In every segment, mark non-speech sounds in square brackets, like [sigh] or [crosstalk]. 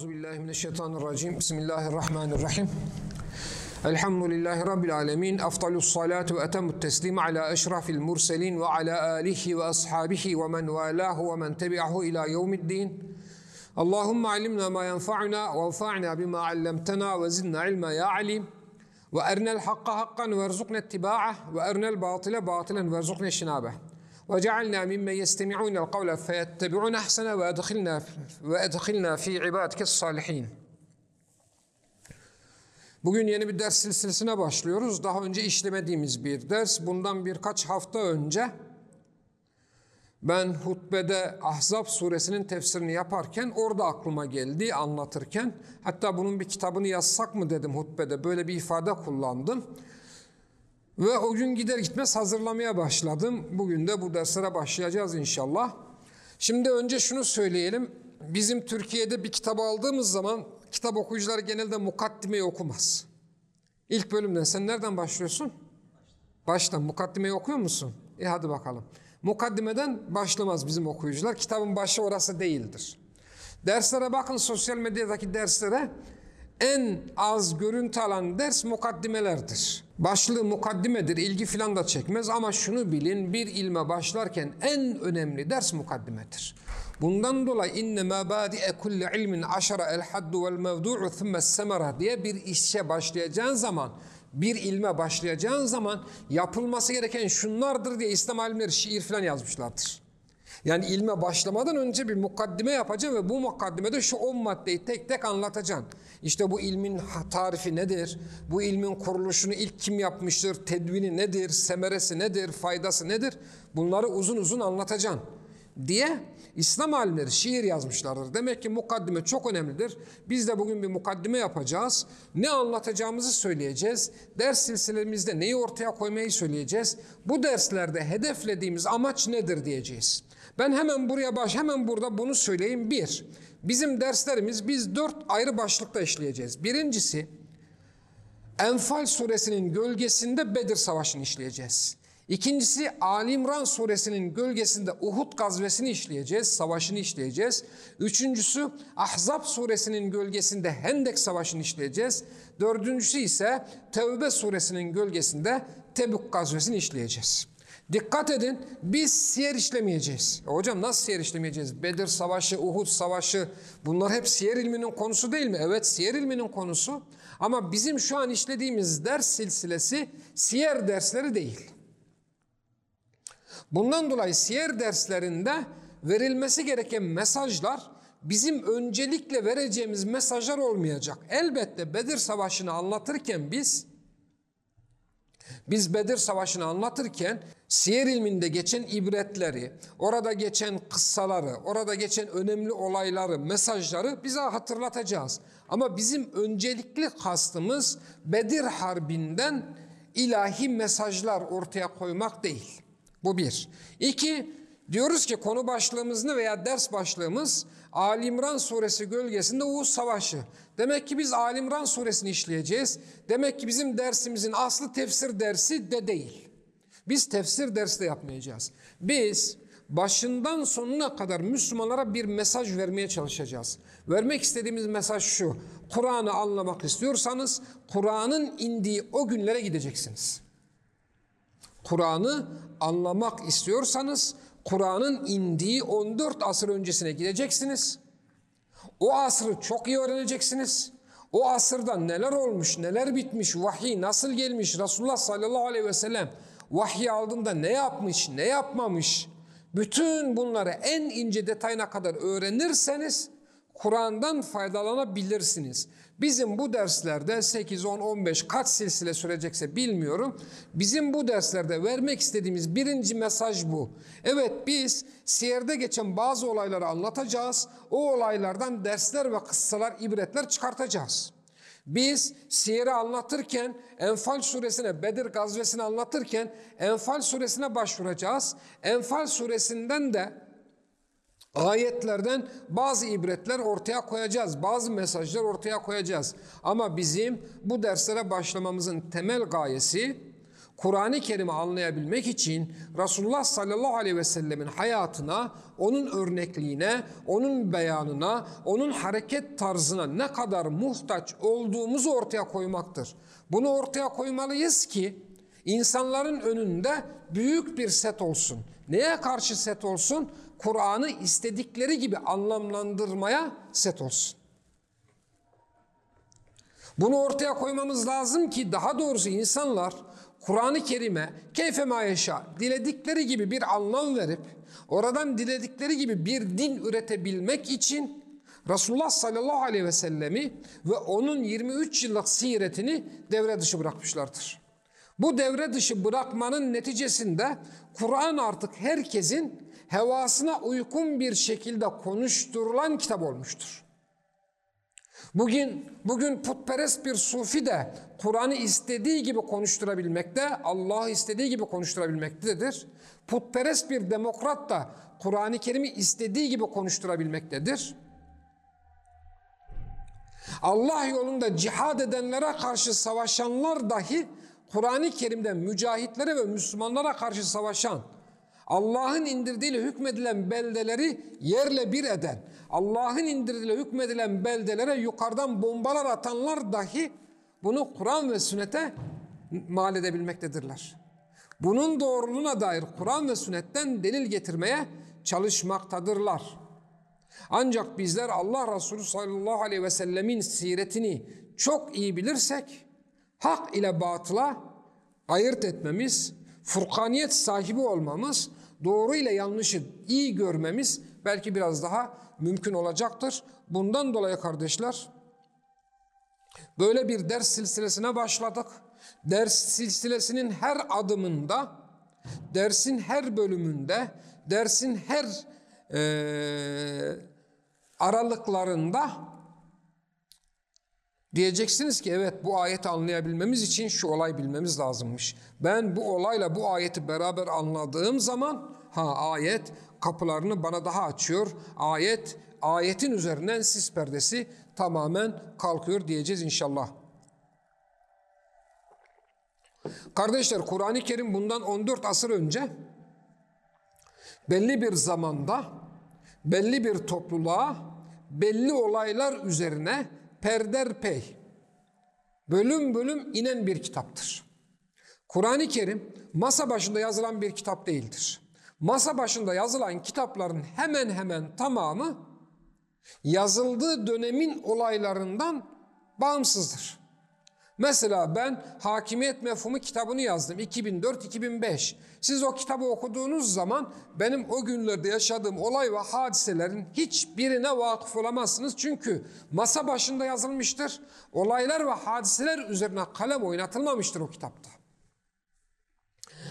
أعوذ بالله من الشيطان الرجيم بسم الله الرحمن الرحيم الحمد لله رب العالمين أفضل الصلاة وأتم التسليم على أشرف المرسلين وعلى آله وأصحابه ومن والاه ومن تبعه إلى يوم الدين اللهم علمنا ما ينفعنا وانفعنا بما علمتنا وزدنا علما يا عليم وأرنا الحق حقا وارزقنا اتباعه وأرنا الباطل باطلا وارزقنا اجتنابه batilen ve erzukna iştinabah. وجعلنا ممن يستمعون القول فيتبعون احسنه وادخلنا وادخلنا في عبادك الصالحين. Bugün yeni bir ders silsilesine başlıyoruz. Daha önce işlemediğimiz bir ders. Bundan birkaç hafta önce ben hutbede Ahzab suresinin tefsirini yaparken orada aklıma geldi anlatırken. Hatta bunun bir kitabını yazsak mı dedim hutbede. Böyle bir ifade kullandım. Ve o gün gider gitmez hazırlamaya başladım. Bugün de bu derslere başlayacağız inşallah. Şimdi önce şunu söyleyelim. Bizim Türkiye'de bir kitap aldığımız zaman kitap okuyucuları genelde mukaddimeyi okumaz. İlk bölümden sen nereden başlıyorsun? Baştan. Mukaddimeyi okuyor musun? E hadi bakalım. Mukaddimeden başlamaz bizim okuyucular. Kitabın başı orası değildir. Derslere bakın sosyal medyadaki derslere en az görüntü alan ders mukaddimelerdir. Başlığı mukaddimedir, ilgi filan da çekmez ama şunu bilin bir ilme başlarken en önemli ders mukaddimedir. Bundan dolayı inne mabadi'e kulli ilmin aşara el haddu vel mevdu'u thumme semera diye bir işe başlayacağın zaman bir ilme başlayacağın zaman yapılması gereken şunlardır diye İslam alimleri şiir filan yazmışlardır. Yani ilme başlamadan önce bir mukaddime yapacaksın ve bu mukaddimede şu 10 maddeyi tek tek anlatacaksın. İşte bu ilmin tarifi nedir? Bu ilmin kuruluşunu ilk kim yapmıştır? Tedvini nedir? Semeresi nedir? Faydası nedir? Bunları uzun uzun anlatacaksın diye İslam alimleri şiir yazmışlardır. Demek ki mukaddime çok önemlidir. Biz de bugün bir mukaddime yapacağız. Ne anlatacağımızı söyleyeceğiz. Ders silsilemizde neyi ortaya koymayı söyleyeceğiz. Bu derslerde hedeflediğimiz amaç nedir diyeceğiz. Ben hemen buraya baş, hemen burada bunu söyleyeyim. Bir, bizim derslerimiz biz dört ayrı başlıkta işleyeceğiz. Birincisi, Enfal suresinin gölgesinde Bedir Savaşı'nı işleyeceğiz. İkincisi Ali İmran suresinin gölgesinde Uhud gazvesini işleyeceğiz, savaşını işleyeceğiz. Üçüncüsü Ahzab suresinin gölgesinde Hendek savaşını işleyeceğiz. Dördüncüsü ise Tevbe suresinin gölgesinde Tebük gazvesini işleyeceğiz. Dikkat edin biz siyer işlemeyeceğiz. E hocam nasıl siyer işlemeyeceğiz? Bedir Savaşı, Uhud Savaşı bunlar hep siyer ilminin konusu değil mi? Evet siyer ilminin konusu. Ama bizim şu an işlediğimiz ders silsilesi siyer dersleri değil. Bundan dolayı siyer derslerinde verilmesi gereken mesajlar bizim öncelikle vereceğimiz mesajlar olmayacak. Elbette Bedir Savaşı'nı anlatırken biz biz Bedir Savaşı'nı anlatırken siyer ilminde geçen ibretleri, orada geçen kıssaları, orada geçen önemli olayları, mesajları bize hatırlatacağız. Ama bizim öncelikli kastımız Bedir Harbi'nden ilahi mesajlar ortaya koymak değil. Bu bir. İki, diyoruz ki konu başlığımız ne veya ders başlığımız Ali İmran suresi gölgesinde Uğuz Savaşı. Demek ki biz Ali İmran suresini işleyeceğiz. Demek ki bizim dersimizin aslı tefsir dersi de değil. Biz tefsir dersi de yapmayacağız. Biz başından sonuna kadar Müslümanlara bir mesaj vermeye çalışacağız. Vermek istediğimiz mesaj şu. Kur'an'ı anlamak istiyorsanız Kur'an'ın indiği o günlere gideceksiniz. Kur'an'ı anlamak istiyorsanız Kur'an'ın indiği 14 asır öncesine gideceksiniz. O asrı çok iyi öğreneceksiniz. O asırda neler olmuş, neler bitmiş, vahiy nasıl gelmiş, Resulullah sallallahu aleyhi ve sellem vahiy aldığında ne yapmış, ne yapmamış. Bütün bunları en ince detayına kadar öğrenirseniz Kur'an'dan faydalanabilirsiniz. Bizim bu derslerde 8, 10, 15 kaç silsile sürecekse bilmiyorum. Bizim bu derslerde vermek istediğimiz birinci mesaj bu. Evet biz siyerde geçen bazı olayları anlatacağız. O olaylardan dersler ve kıssalar, ibretler çıkartacağız. Biz siyeri anlatırken, Enfal suresine, Bedir gazvesini anlatırken Enfal suresine başvuracağız. Enfal suresinden de Ayetlerden bazı ibretler ortaya koyacağız, bazı mesajlar ortaya koyacağız. Ama bizim bu derslere başlamamızın temel gayesi Kur'an-ı Kerim'i anlayabilmek için Resulullah sallallahu aleyhi ve sellemin hayatına, onun örnekliğine, onun beyanına, onun hareket tarzına ne kadar muhtaç olduğumuzu ortaya koymaktır. Bunu ortaya koymalıyız ki insanların önünde büyük bir set olsun. Neye karşı set olsun? Kur'an'ı istedikleri gibi anlamlandırmaya set olsun. Bunu ortaya koymamız lazım ki daha doğrusu insanlar Kur'an-ı Kerim'e keyfe mayeşa diledikleri gibi bir anlam verip oradan diledikleri gibi bir din üretebilmek için Resulullah sallallahu aleyhi ve sellemi ve onun 23 yıllık siretini devre dışı bırakmışlardır. Bu devre dışı bırakmanın neticesinde Kur'an artık herkesin hevasına uygun bir şekilde konuşturulan kitap olmuştur. Bugün bugün putperest bir sufi de Kur'an'ı istediği gibi konuşturabilmekte, Allah'ı istediği gibi konuşturabilmektedir. Putperest bir demokrat da Kur'an-ı Kerim'i istediği gibi konuşturabilmektedir. Allah yolunda cihad edenlere karşı savaşanlar dahi Kur'an-ı Kerim'de mücahitlere ve Müslümanlara karşı savaşan, Allah'ın indirdiğiyle hükmedilen beldeleri yerle bir eden, Allah'ın indirdiğiyle hükmedilen beldelere yukarıdan bombalar atanlar dahi bunu Kur'an ve sünnete mal edebilmektedirler. Bunun doğruluğuna dair Kur'an ve sünnetten delil getirmeye çalışmaktadırlar. Ancak bizler Allah Resulü sallallahu aleyhi ve sellemin siretini çok iyi bilirsek, hak ile batıla ayırt etmemiz, furkaniyet sahibi olmamız, doğru ile yanlışı iyi görmemiz belki biraz daha mümkün olacaktır. Bundan dolayı kardeşler böyle bir ders silsilesine başladık. Ders silsilesinin her adımında, dersin her bölümünde, dersin her e, aralıklarında diyeceksiniz ki evet bu ayeti anlayabilmemiz için şu olay bilmemiz lazımmış. Ben bu olayla bu ayeti beraber anladığım zaman ha ayet kapılarını bana daha açıyor. Ayet ayetin üzerinden sis perdesi tamamen kalkıyor diyeceğiz inşallah. Kardeşler Kur'an-ı Kerim bundan 14 asır önce belli bir zamanda belli bir topluluğa belli olaylar üzerine perderpey bölüm bölüm inen bir kitaptır. Kur'an-ı Kerim masa başında yazılan bir kitap değildir. Masa başında yazılan kitapların hemen hemen tamamı yazıldığı dönemin olaylarından bağımsızdır. Mesela ben Hakimiyet Mefhumu kitabını yazdım 2004-2005. Siz o kitabı okuduğunuz zaman benim o günlerde yaşadığım olay ve hadiselerin hiçbirine vakıf olamazsınız. Çünkü masa başında yazılmıştır. Olaylar ve hadiseler üzerine kalem oynatılmamıştır o kitapta.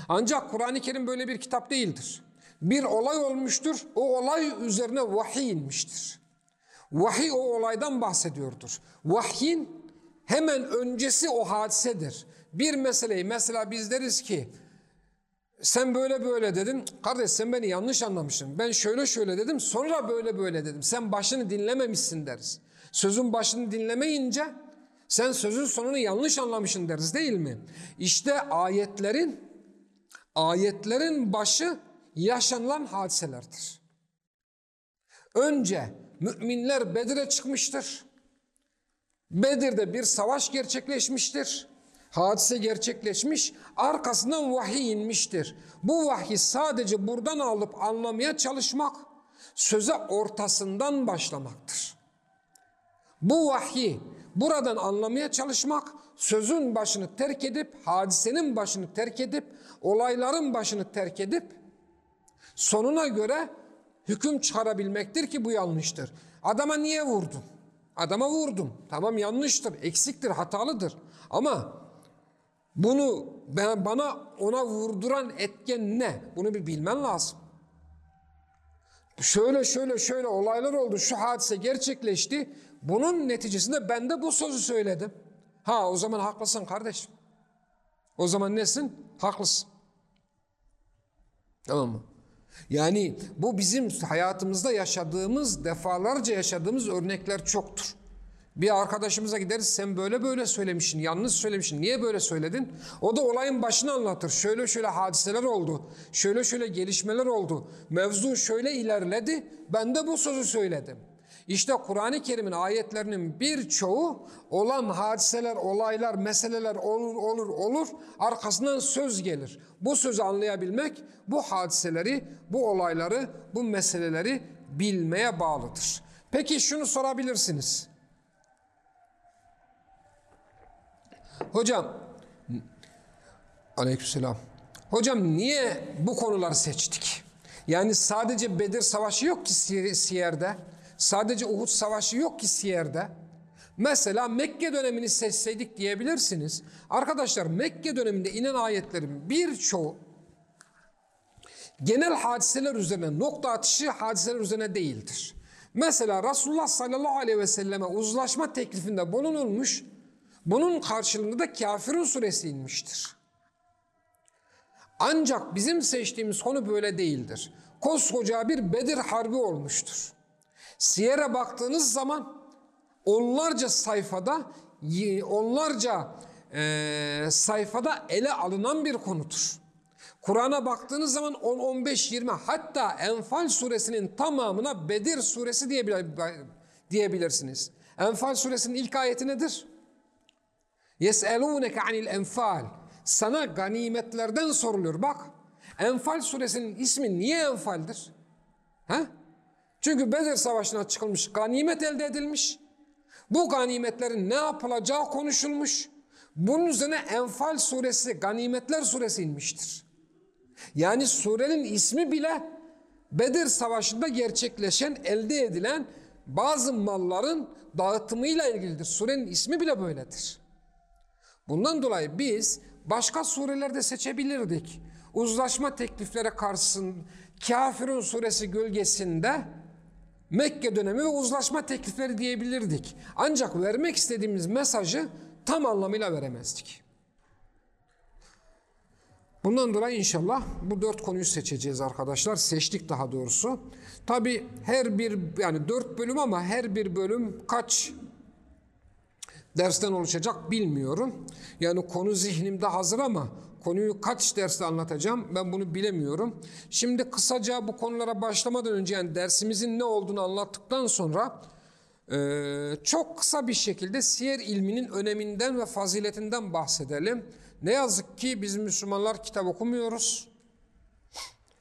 Ancak Kur'an-ı Kerim böyle bir kitap değildir. Bir olay olmuştur, o olay üzerine vahiy inmiştir. Vahiy o olaydan bahsediyordur. Vahyin hemen öncesi o hadisedir. Bir meseleyi mesela biz deriz ki sen böyle böyle dedin. Kardeş sen beni yanlış anlamışsın. Ben şöyle şöyle dedim sonra böyle böyle dedim. Sen başını dinlememişsin deriz. Sözün başını dinlemeyince sen sözün sonunu yanlış anlamışsın deriz değil mi? İşte ayetlerin ayetlerin başı yaşanılan hadiselerdir. Önce müminler Bedir'e çıkmıştır. Bedir'de bir savaş gerçekleşmiştir. Hadise gerçekleşmiş, arkasından vahiy inmiştir. Bu vahiy sadece buradan alıp anlamaya çalışmak, söze ortasından başlamaktır. Bu vahiy buradan anlamaya çalışmak, sözün başını terk edip, hadisenin başını terk edip, olayların başını terk edip, sonuna göre hüküm çıkarabilmektir ki bu yanlıştır. Adama niye vurdun? Adama vurdum. Tamam yanlıştır, eksiktir, hatalıdır. Ama bunu ben, bana ona vurduran etken ne? Bunu bir bilmen lazım. Şöyle şöyle şöyle olaylar oldu, şu hadise gerçekleşti. Bunun neticesinde ben de bu sözü söyledim. Ha o zaman haklısın kardeşim. O zaman nesin? Haklısın. Tamam mı? Yani bu bizim hayatımızda yaşadığımız, defalarca yaşadığımız örnekler çoktur. Bir arkadaşımıza gideriz sen böyle böyle söylemişsin, yanlış söylemişsin. Niye böyle söyledin? O da olayın başını anlatır. Şöyle şöyle hadiseler oldu. Şöyle şöyle gelişmeler oldu. Mevzu şöyle ilerledi. Ben de bu sözü söyledim. İşte Kur'an-ı Kerim'in ayetlerinin birçoğu olan hadiseler, olaylar, meseleler olur olur olur arkasından söz gelir. Bu sözü anlayabilmek bu hadiseleri, bu olayları, bu meseleleri bilmeye bağlıdır. Peki şunu sorabilirsiniz. Hocam, aleykümselam. Hocam niye bu konuları seçtik? Yani sadece Bedir Savaşı yok ki Siyer'de. Sadece Uhud Savaşı yok ki Siyer'de. Mesela Mekke dönemini seçseydik diyebilirsiniz. Arkadaşlar Mekke döneminde inen ayetlerin birçoğu genel hadiseler üzerine, nokta atışı hadiseler üzerine değildir. Mesela Resulullah sallallahu aleyhi ve selleme uzlaşma teklifinde bulunulmuş, bunun karşılığında da Kafirun suresi inmiştir. Ancak bizim seçtiğimiz konu böyle değildir. Koskoca bir Bedir Harbi olmuştur. Siyer'e baktığınız zaman onlarca sayfada onlarca e, sayfada ele alınan bir konudur. Kur'an'a baktığınız zaman 10, 15, 20 hatta Enfal suresinin tamamına Bedir suresi diyebilirsiniz. Enfal suresinin ilk ayeti nedir? يَسْأَلُونَكَ عَنِ الْاَنْفَالِ Sana ganimetlerden soruluyor. Bak Enfal suresinin ismi niye Enfal'dir? He? Çünkü Bedir Savaşı'na çıkılmış, ganimet elde edilmiş. Bu ganimetlerin ne yapılacağı konuşulmuş. Bunun üzerine Enfal suresi, ganimetler suresi inmiştir. Yani surenin ismi bile Bedir Savaşı'nda gerçekleşen, elde edilen bazı malların dağıtımıyla ilgilidir. Surenin ismi bile böyledir. Bundan dolayı biz başka surelerde seçebilirdik. Uzlaşma tekliflere karşısında Kafirun suresi gölgesinde Mekke dönemi ve uzlaşma teklifleri diyebilirdik. Ancak vermek istediğimiz mesajı tam anlamıyla veremezdik. Bundan dolayı inşallah bu dört konuyu seçeceğiz arkadaşlar. Seçtik daha doğrusu. Tabi her bir yani dört bölüm ama her bir bölüm kaç dersten oluşacak bilmiyorum. Yani konu zihnimde hazır ama konuyu kaç derste anlatacağım ben bunu bilemiyorum. Şimdi kısaca bu konulara başlamadan önce yani dersimizin ne olduğunu anlattıktan sonra e, çok kısa bir şekilde siyer ilminin öneminden ve faziletinden bahsedelim. Ne yazık ki biz Müslümanlar kitap okumuyoruz.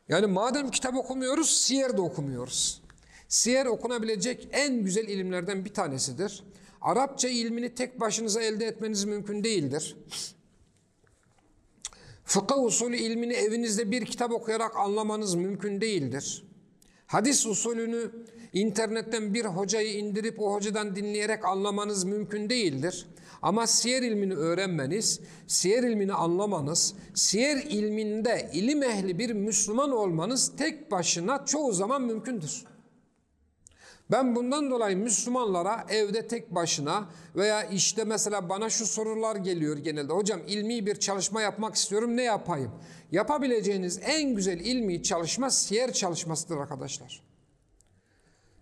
Yani madem kitap okumuyoruz, siyer de okumuyoruz. Siyer okunabilecek en güzel ilimlerden bir tanesidir. Arapça ilmini tek başınıza elde etmeniz mümkün değildir. Fıkıh usulü ilmini evinizde bir kitap okuyarak anlamanız mümkün değildir. Hadis usulünü internetten bir hocayı indirip o hocadan dinleyerek anlamanız mümkün değildir. Ama siyer ilmini öğrenmeniz, siyer ilmini anlamanız, siyer ilminde ilim ehli bir Müslüman olmanız tek başına çoğu zaman mümkündür. Ben bundan dolayı Müslümanlara evde tek başına veya işte mesela bana şu sorular geliyor genelde. Hocam ilmi bir çalışma yapmak istiyorum ne yapayım? Yapabileceğiniz en güzel ilmi çalışma siyer çalışmasıdır arkadaşlar.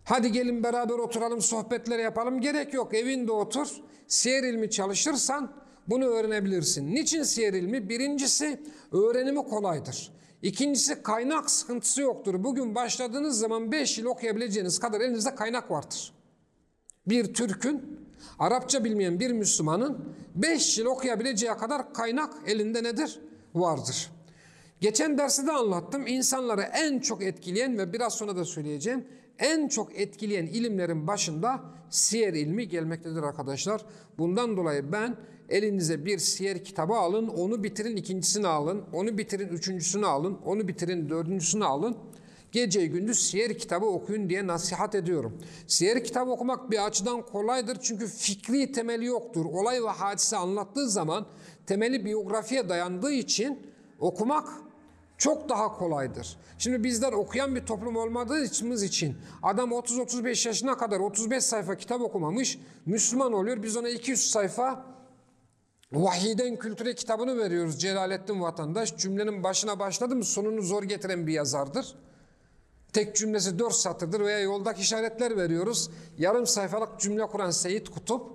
Hadi gelin beraber oturalım sohbetler yapalım. Gerek yok evinde otur. Siyer ilmi çalışırsan bunu öğrenebilirsin. Niçin siyer ilmi? Birincisi öğrenimi kolaydır. İkincisi kaynak sıkıntısı yoktur. Bugün başladığınız zaman 5 yıl okuyabileceğiniz kadar elinizde kaynak vardır. Bir Türk'ün, Arapça bilmeyen bir Müslümanın 5 yıl okuyabileceği kadar kaynak elinde nedir? Vardır. Geçen dersi de anlattım. İnsanları en çok etkileyen ve biraz sonra da söyleyeceğim en çok etkileyen ilimlerin başında siyer ilmi gelmektedir arkadaşlar. Bundan dolayı ben elinize bir siyer kitabı alın, onu bitirin ikincisini alın, onu bitirin üçüncüsünü alın, onu bitirin dördüncüsünü alın. Gece gündüz siyer kitabı okuyun diye nasihat ediyorum. Siyer kitabı okumak bir açıdan kolaydır çünkü fikri temeli yoktur. Olay ve hadise anlattığı zaman temeli biyografiye dayandığı için okumak çok daha kolaydır. Şimdi bizler okuyan bir toplum olmadığımız için adam 30-35 yaşına kadar 35 sayfa kitap okumamış Müslüman oluyor. Biz ona 200 sayfa Vahiden kültüre kitabını veriyoruz Celalettin Vatandaş. Cümlenin başına başladı mı sonunu zor getiren bir yazardır. tek cümlesi dört satırdır veya yoldaki işaretler veriyoruz. Yarım sayfalık cümle kuran Seyit Kutup,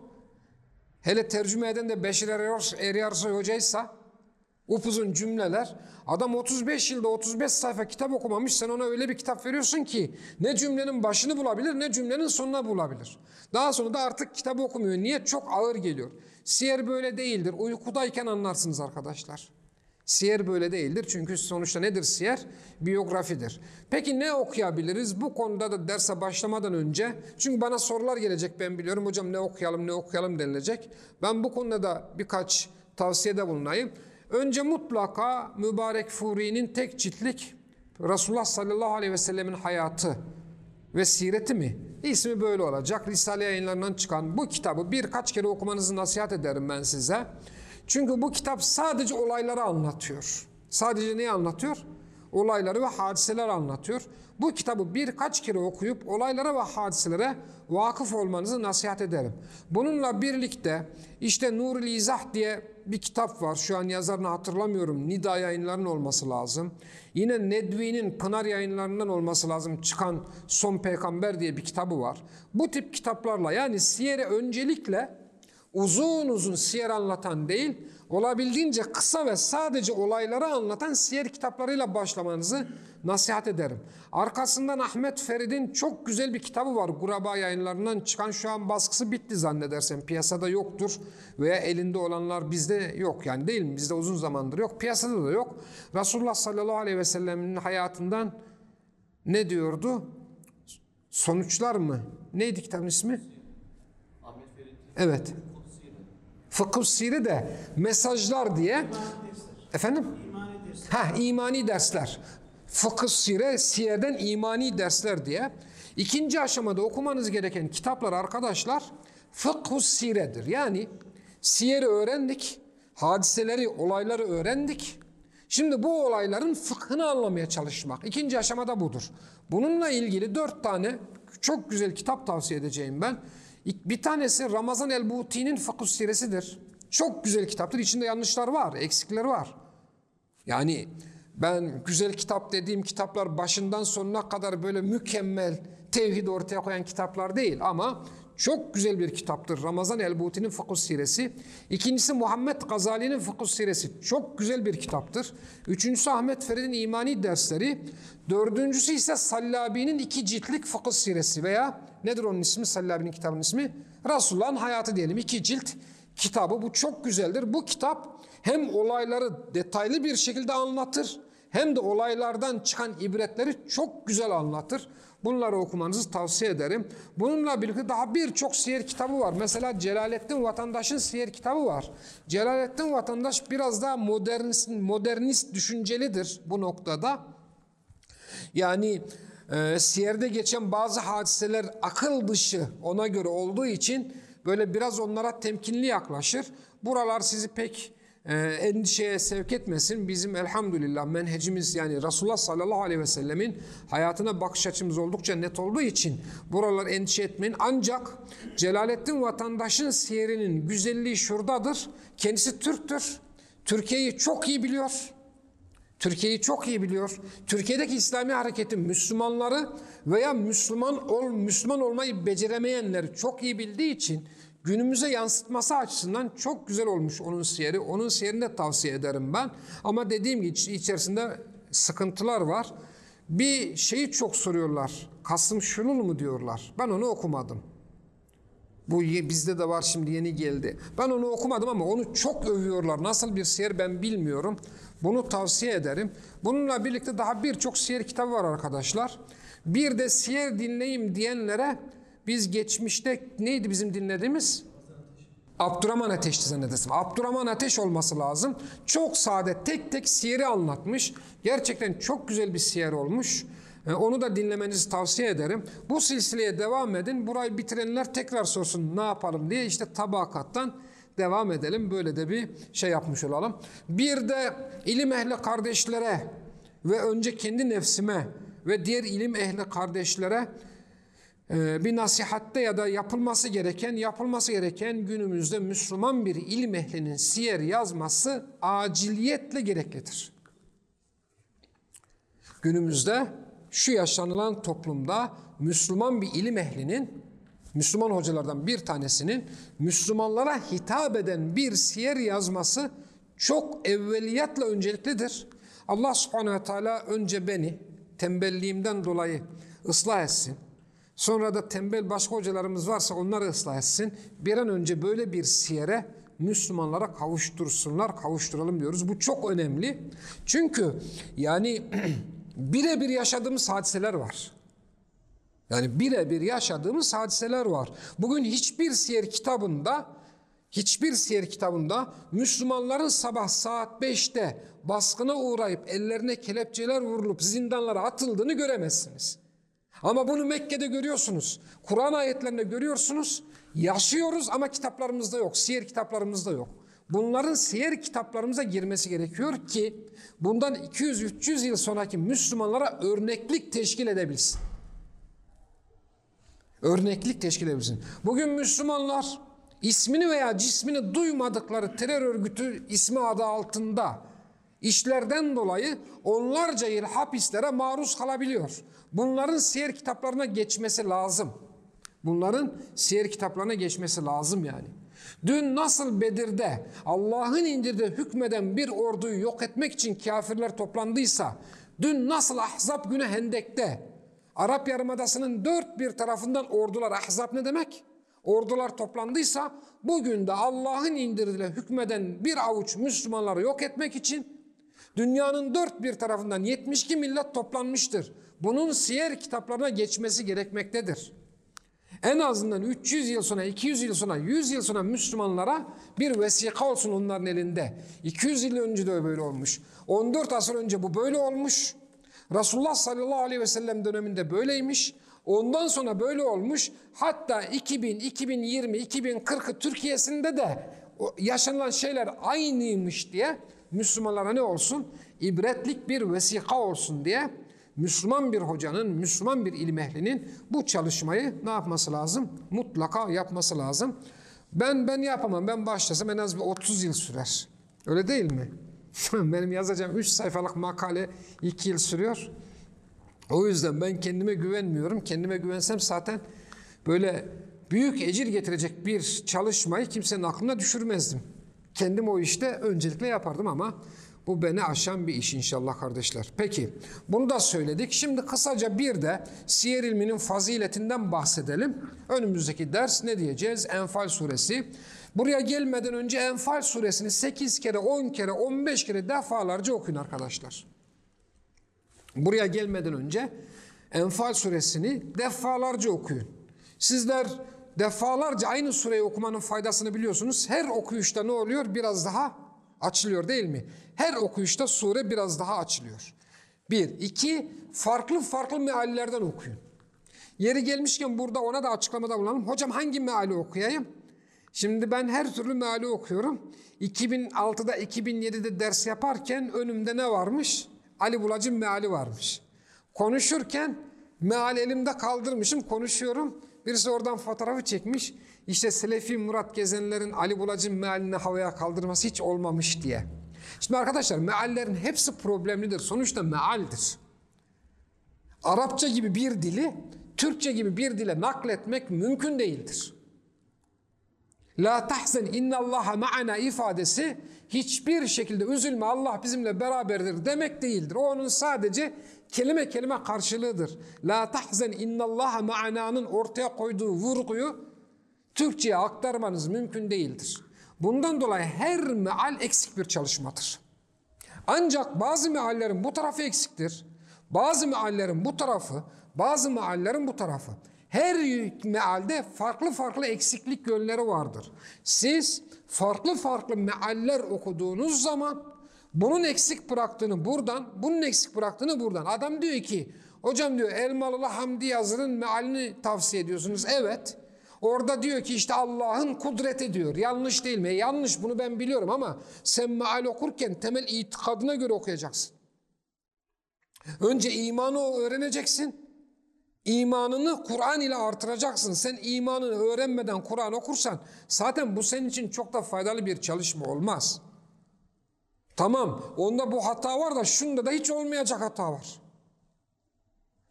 hele tercüme eden de Beşir Eriyarsoy hocaysa, upuzun cümleler. Adam 35 yılda 35 sayfa kitap okumamış. Sen ona öyle bir kitap veriyorsun ki ne cümlenin başını bulabilir ne cümlenin sonunu bulabilir. Daha sonra da artık kitabı okumuyor. Niye? Çok ağır geliyor. Siyer böyle değildir. Uykudayken anlarsınız arkadaşlar. Siyer böyle değildir. Çünkü sonuçta nedir siyer? Biyografidir. Peki ne okuyabiliriz? Bu konuda da derse başlamadan önce, çünkü bana sorular gelecek ben biliyorum. Hocam ne okuyalım ne okuyalım denilecek. Ben bu konuda da birkaç tavsiyede bulunayım. Önce mutlaka Mübarek Furi'nin tek ciltlik Resulullah sallallahu aleyhi ve sellemin hayatı ve sireti mi? İsmi böyle olacak. Risale yayınlarından çıkan bu kitabı birkaç kere okumanızı nasihat ederim ben size. Çünkü bu kitap sadece olayları anlatıyor. Sadece neyi anlatıyor? Olayları ve hadiseler anlatıyor. Bu kitabı birkaç kere okuyup olaylara ve hadiselere vakıf olmanızı nasihat ederim. Bununla birlikte işte Nurul İzah diye bir kitap var. Şu an yazarını hatırlamıyorum. Nida yayınlarının olması lazım. Yine Nedvi'nin Pınar yayınlarından olması lazım. Çıkan Son Peygamber diye bir kitabı var. Bu tip kitaplarla yani siyere öncelikle uzun uzun siyer anlatan değil, olabildiğince kısa ve sadece olayları anlatan siyer kitaplarıyla başlamanızı nasihat ederim. Arkasından Ahmet Ferid'in çok güzel bir kitabı var. Guraba yayınlarından çıkan şu an baskısı bitti zannedersem. Piyasada yoktur veya elinde olanlar bizde yok yani değil mi? Bizde uzun zamandır yok. Piyasada da yok. Resulullah sallallahu aleyhi ve sellemin hayatından ne diyordu? Sonuçlar mı? Neydi kitabın ismi? Evet. Fıkıh siri de mesajlar diye. Efendim? Ha imani dersler. Fıkıh sire, siyerden imani dersler diye. İkinci aşamada okumanız gereken kitaplar arkadaşlar fıkıh siredir. Yani siyeri öğrendik, hadiseleri, olayları öğrendik. Şimdi bu olayların fıkhını anlamaya çalışmak. İkinci aşamada budur. Bununla ilgili dört tane çok güzel kitap tavsiye edeceğim ben. Bir tanesi Ramazan el-Buti'nin Fıkıh Siresidir. Çok güzel kitaptır. İçinde yanlışlar var, eksikler var. Yani ben güzel kitap dediğim kitaplar başından sonuna kadar böyle mükemmel tevhid ortaya koyan kitaplar değil ama çok güzel bir kitaptır. Ramazan el-Buti'nin Fıkıh Siresi. İkincisi Muhammed Gazali'nin Fıkıh Siresi. Çok güzel bir kitaptır. Üçüncüsü Ahmet Ferid'in imani dersleri. Dördüncüsü ise Sallabi'nin iki ciltlik Fıkıh Siresi veya nedir onun ismi? Sallabi'nin kitabının ismi? Resulullah'ın hayatı diyelim. iki cilt kitabı. Bu çok güzeldir. Bu kitap hem olayları detaylı bir şekilde anlatır hem de olaylardan çıkan ibretleri çok güzel anlatır. Bunları okumanızı tavsiye ederim. Bununla birlikte daha birçok siyer kitabı var. Mesela Celalettin Vatandaş'ın siyer kitabı var. Celalettin Vatandaş biraz daha modernist, modernist düşüncelidir bu noktada. Yani e, siyerde geçen bazı hadiseler akıl dışı ona göre olduğu için böyle biraz onlara temkinli yaklaşır. Buralar sizi pek endişeye sevk etmesin. Bizim elhamdülillah menhecimiz yani Resulullah sallallahu aleyhi ve sellemin hayatına bakış açımız oldukça net olduğu için buralar endişe etmeyin. Ancak Celalettin vatandaşın siyerinin güzelliği şuradadır. Kendisi Türktür. Türkiye'yi çok iyi biliyor. Türkiye'yi çok iyi biliyor. Türkiye'deki İslami hareketin Müslümanları veya Müslüman ol Müslüman olmayı beceremeyenleri çok iyi bildiği için günümüze yansıtması açısından çok güzel olmuş onun siyeri. Onun siyerini de tavsiye ederim ben. Ama dediğim gibi içerisinde sıkıntılar var. Bir şeyi çok soruyorlar. Kasım Şunul mu diyorlar. Ben onu okumadım. Bu bizde de var şimdi yeni geldi. Ben onu okumadım ama onu çok övüyorlar. Nasıl bir siyer ben bilmiyorum. Bunu tavsiye ederim. Bununla birlikte daha birçok siyer kitabı var arkadaşlar. Bir de siyer dinleyim diyenlere biz geçmişte neydi bizim dinlediğimiz? Abdurrahman Ateş'ti zannedersem. Abdurrahman Ateş olması lazım. Çok sade tek tek siyeri anlatmış. Gerçekten çok güzel bir siyer olmuş. E, onu da dinlemenizi tavsiye ederim. Bu silsileye devam edin. Burayı bitirenler tekrar sorsun ne yapalım diye işte tabakattan devam edelim. Böyle de bir şey yapmış olalım. Bir de ilim ehli kardeşlere ve önce kendi nefsime ve diğer ilim ehli kardeşlere ee, bir nasihatte ya da yapılması gereken, yapılması gereken günümüzde Müslüman bir ilim ehlinin siyer yazması aciliyetle gereklidir. Günümüzde şu yaşanılan toplumda Müslüman bir ilim ehlinin, Müslüman hocalardan bir tanesinin Müslümanlara hitap eden bir siyer yazması çok evveliyatla önceliklidir. Allah subhanehu ve teala önce beni tembelliğimden dolayı ıslah etsin. Sonra da tembel başka hocalarımız varsa onları ıslah etsin. Bir an önce böyle bir siyere Müslümanlara kavuştursunlar, kavuşturalım diyoruz. Bu çok önemli. Çünkü yani [clears throat] birebir yaşadığımız hadiseler var. Yani birebir yaşadığımız hadiseler var. Bugün hiçbir siyer kitabında hiçbir siyer kitabında Müslümanların sabah saat 5'te baskına uğrayıp ellerine kelepçeler vurulup zindanlara atıldığını göremezsiniz. Ama bunu Mekke'de görüyorsunuz. Kur'an ayetlerinde görüyorsunuz. Yaşıyoruz ama kitaplarımızda yok. Siyer kitaplarımızda yok. Bunların siyer kitaplarımıza girmesi gerekiyor ki bundan 200-300 yıl sonraki Müslümanlara örneklik teşkil edebilsin. Örneklik teşkil edebilsin. Bugün Müslümanlar ismini veya cismini duymadıkları terör örgütü ismi adı altında işlerden dolayı onlarca yıl hapislere maruz kalabiliyor. Bunların siyer kitaplarına geçmesi lazım. Bunların siyer kitaplarına geçmesi lazım yani. Dün nasıl Bedir'de Allah'ın indirdiği hükmeden bir orduyu yok etmek için kafirler toplandıysa, dün nasıl Ahzab günü Hendek'te Arap Yarımadası'nın dört bir tarafından ordular, Ahzab ne demek? Ordular toplandıysa bugün de Allah'ın indirdiği hükmeden bir avuç Müslümanları yok etmek için dünyanın dört bir tarafından 72 millet toplanmıştır. Bunun siyer kitaplarına geçmesi gerekmektedir. En azından 300 yıl sonra, 200 yıl sonra, 100 yıl sonra Müslümanlara bir vesika olsun onların elinde. 200 yıl önce de böyle olmuş. 14 asır önce bu böyle olmuş. Resulullah sallallahu aleyhi ve sellem döneminde böyleymiş. Ondan sonra böyle olmuş. Hatta 2000, 2020, 2040 Türkiye'sinde de yaşanılan şeyler aynıymış diye Müslümanlara ne olsun? İbretlik bir vesika olsun diye Müslüman bir hocanın, Müslüman bir ilim ehlinin bu çalışmayı ne yapması lazım? Mutlaka yapması lazım. Ben ben yapamam. Ben başlasam en az bir 30 yıl sürer. Öyle değil mi? [laughs] Benim yazacağım 3 sayfalık makale 2 yıl sürüyor. O yüzden ben kendime güvenmiyorum. Kendime güvensem zaten böyle büyük ecir getirecek bir çalışmayı kimsenin aklına düşürmezdim. Kendim o işte öncelikle yapardım ama bu beni aşan bir iş inşallah kardeşler. Peki bunu da söyledik. Şimdi kısaca bir de siyer ilminin faziletinden bahsedelim. Önümüzdeki ders ne diyeceğiz? Enfal suresi. Buraya gelmeden önce Enfal suresini 8 kere, 10 kere, 15 kere defalarca okuyun arkadaşlar. Buraya gelmeden önce Enfal suresini defalarca okuyun. Sizler defalarca aynı sureyi okumanın faydasını biliyorsunuz. Her okuyuşta ne oluyor? Biraz daha açılıyor değil mi? Her okuyuşta sure biraz daha açılıyor. Bir, iki, farklı farklı meallerden okuyun. Yeri gelmişken burada ona da açıklamada bulunalım. Hocam hangi meali okuyayım? Şimdi ben her türlü meali okuyorum. 2006'da 2007'de ders yaparken önümde ne varmış? Ali Bulac'ın meali varmış. Konuşurken meali elimde kaldırmışım konuşuyorum. Birisi oradan fotoğrafı çekmiş. İşte Selefi Murat Gezenler'in Ali Bulac'ın mealini havaya kaldırması hiç olmamış diye. Şimdi arkadaşlar meallerin hepsi problemlidir. Sonuçta mealdir. Arapça gibi bir dili Türkçe gibi bir dile nakletmek mümkün değildir. La tahzen innallaha ma'ana ifadesi hiçbir şekilde üzülme Allah bizimle beraberdir demek değildir. O onun sadece kelime kelime karşılığıdır. La tahzen innallaha ma'ana'nın ortaya koyduğu vurguyu Türkçe'ye aktarmanız mümkün değildir. Bundan dolayı her meal eksik bir çalışmadır. Ancak bazı meallerin bu tarafı eksiktir. Bazı meallerin bu tarafı, bazı meallerin bu tarafı. Her mealde farklı farklı eksiklik yönleri vardır. Siz farklı farklı mealler okuduğunuz zaman bunun eksik bıraktığını buradan, bunun eksik bıraktığını buradan. Adam diyor ki, hocam diyor Elmalılı Hamdi Yazır'ın mealini tavsiye ediyorsunuz. Evet. Orada diyor ki işte Allah'ın kudreti diyor. Yanlış değil mi? E yanlış bunu ben biliyorum ama sen meal okurken temel itikadına göre okuyacaksın. Önce imanı öğreneceksin. İmanını Kur'an ile artıracaksın. Sen imanını öğrenmeden Kur'an okursan zaten bu senin için çok da faydalı bir çalışma olmaz. Tamam onda bu hata var da şunda da hiç olmayacak hata var.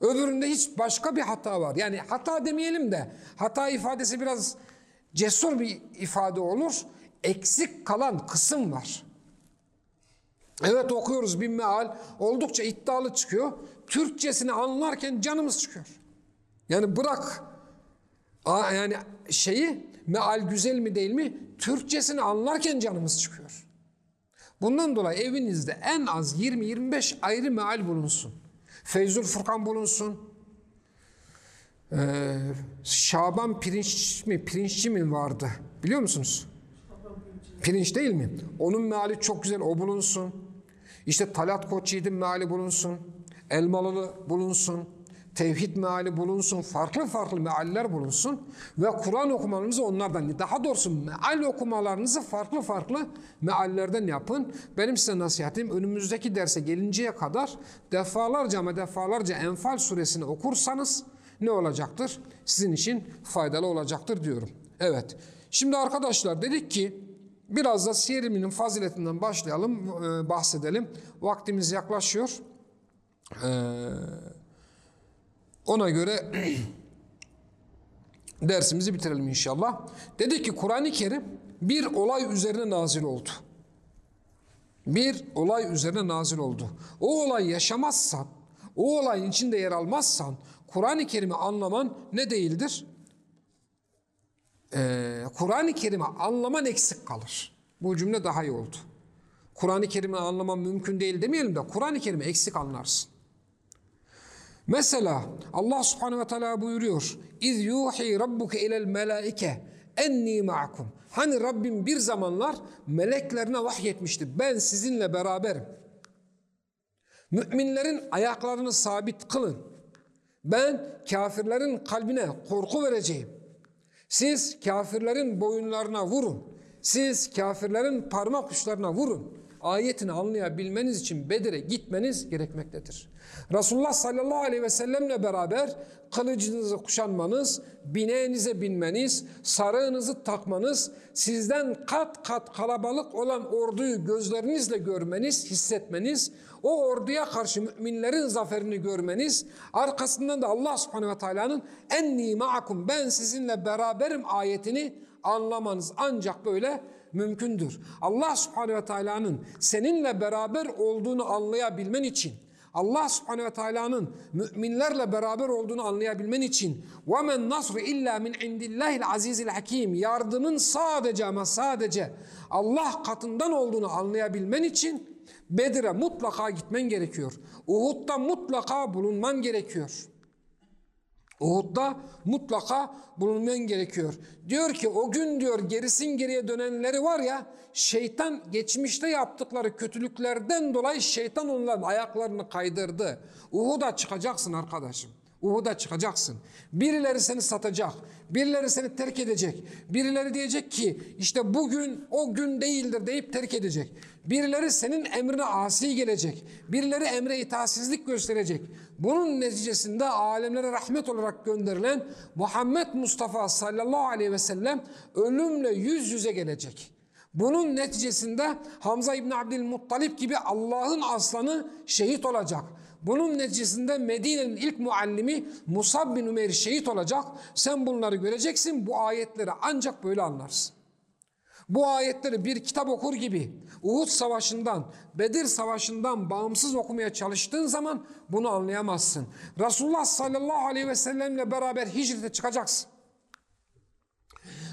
Öbüründe hiç başka bir hata var. Yani hata demeyelim de hata ifadesi biraz cesur bir ifade olur. Eksik kalan kısım var. Evet okuyoruz bir meal oldukça iddialı çıkıyor. Türkçesini anlarken canımız çıkıyor. Yani bırak yani şeyi meal güzel mi değil mi Türkçesini anlarken canımız çıkıyor. Bundan dolayı evinizde en az 20-25 ayrı meal bulunsun. Feyzül Furkan bulunsun. Ee, Şaban pirinç mi, pirinççi mi vardı? Biliyor musunuz? Pirinç değil mi? Onun meali çok güzel, o bulunsun. İşte Talat Koç meali bulunsun. Elmalılı bulunsun. Tevhid meali bulunsun. Farklı farklı mealler bulunsun. Ve Kur'an okumanızı onlardan, daha doğrusu meal okumalarınızı farklı farklı meallerden yapın. Benim size nasihatim önümüzdeki derse gelinceye kadar defalarca ama defalarca Enfal suresini okursanız ne olacaktır? Sizin için faydalı olacaktır diyorum. Evet. Şimdi arkadaşlar dedik ki biraz da siyer ilminin faziletinden başlayalım, bahsedelim. Vaktimiz yaklaşıyor. Ee, ona göre [clears throat] dersimizi bitirelim inşallah. Dedi ki Kur'an-ı Kerim bir olay üzerine nazil oldu. Bir olay üzerine nazil oldu. O olay yaşamazsan, o olayın içinde yer almazsan Kur'an-ı Kerim'i anlaman ne değildir? Ee, Kur'an-ı Kerim'i anlaman eksik kalır. Bu cümle daha iyi oldu. Kur'an-ı Kerim'i anlaman mümkün değil demeyelim de Kur'an-ı Kerim'i eksik anlarsın. Mesela Allah subhanehu ve teala buyuruyor. İz yuhi rabbuke ilel melaike enni ma'akum. Hani Rabbim bir zamanlar meleklerine vahyetmişti. Ben sizinle beraberim. Müminlerin ayaklarını sabit kılın. Ben kafirlerin kalbine korku vereceğim. Siz kafirlerin boyunlarına vurun. Siz kafirlerin parmak uçlarına vurun. Ayetini anlayabilmeniz için Bedir'e gitmeniz gerekmektedir. Resulullah sallallahu aleyhi ve sellemle beraber kılıcınızı kuşanmanız, bineğinize binmeniz, sarığınızı takmanız, sizden kat kat kalabalık olan orduyu gözlerinizle görmeniz, hissetmeniz, o orduya karşı müminlerin zaferini görmeniz, arkasından da Allah subhanehu ve teala'nın enni ma'akum ben sizinle beraberim ayetini anlamanız ancak böyle mümkündür. Allah subhanehu ve teala'nın seninle beraber olduğunu anlayabilmen için, Allah subhanehu ve teala'nın müminlerle beraber olduğunu anlayabilmen için وَمَنْ نَصْرُ illa min indillahil azizil hakim Yardımın sadece ama sadece Allah katından olduğunu anlayabilmen için Bedir'e mutlaka gitmen gerekiyor. Uhud'da mutlaka bulunman gerekiyor. Uhud'da mutlaka bulunman gerekiyor. Diyor ki o gün diyor gerisin geriye dönenleri var ya şeytan geçmişte yaptıkları kötülüklerden dolayı şeytan onların ayaklarını kaydırdı. Uhud'a çıkacaksın arkadaşım. Uhud'a çıkacaksın. Birileri seni satacak. Birileri seni terk edecek. Birileri diyecek ki işte bugün o gün değildir deyip terk edecek. Birileri senin emrine asi gelecek. Birileri emre itaatsizlik gösterecek. Bunun neticesinde alemlere rahmet olarak gönderilen Muhammed Mustafa sallallahu aleyhi ve sellem ölümle yüz yüze gelecek. Bunun neticesinde Hamza İbni Abdülmuttalip gibi Allah'ın aslanı şehit olacak. Bunun neticesinde Medine'nin ilk muallimi Musab bin Umeyr şehit olacak. Sen bunları göreceksin. Bu ayetleri ancak böyle anlarsın. Bu ayetleri bir kitap okur gibi Uhud Savaşı'ndan, Bedir Savaşı'ndan bağımsız okumaya çalıştığın zaman bunu anlayamazsın. Resulullah sallallahu aleyhi ve sellemle beraber hicrete çıkacaksın.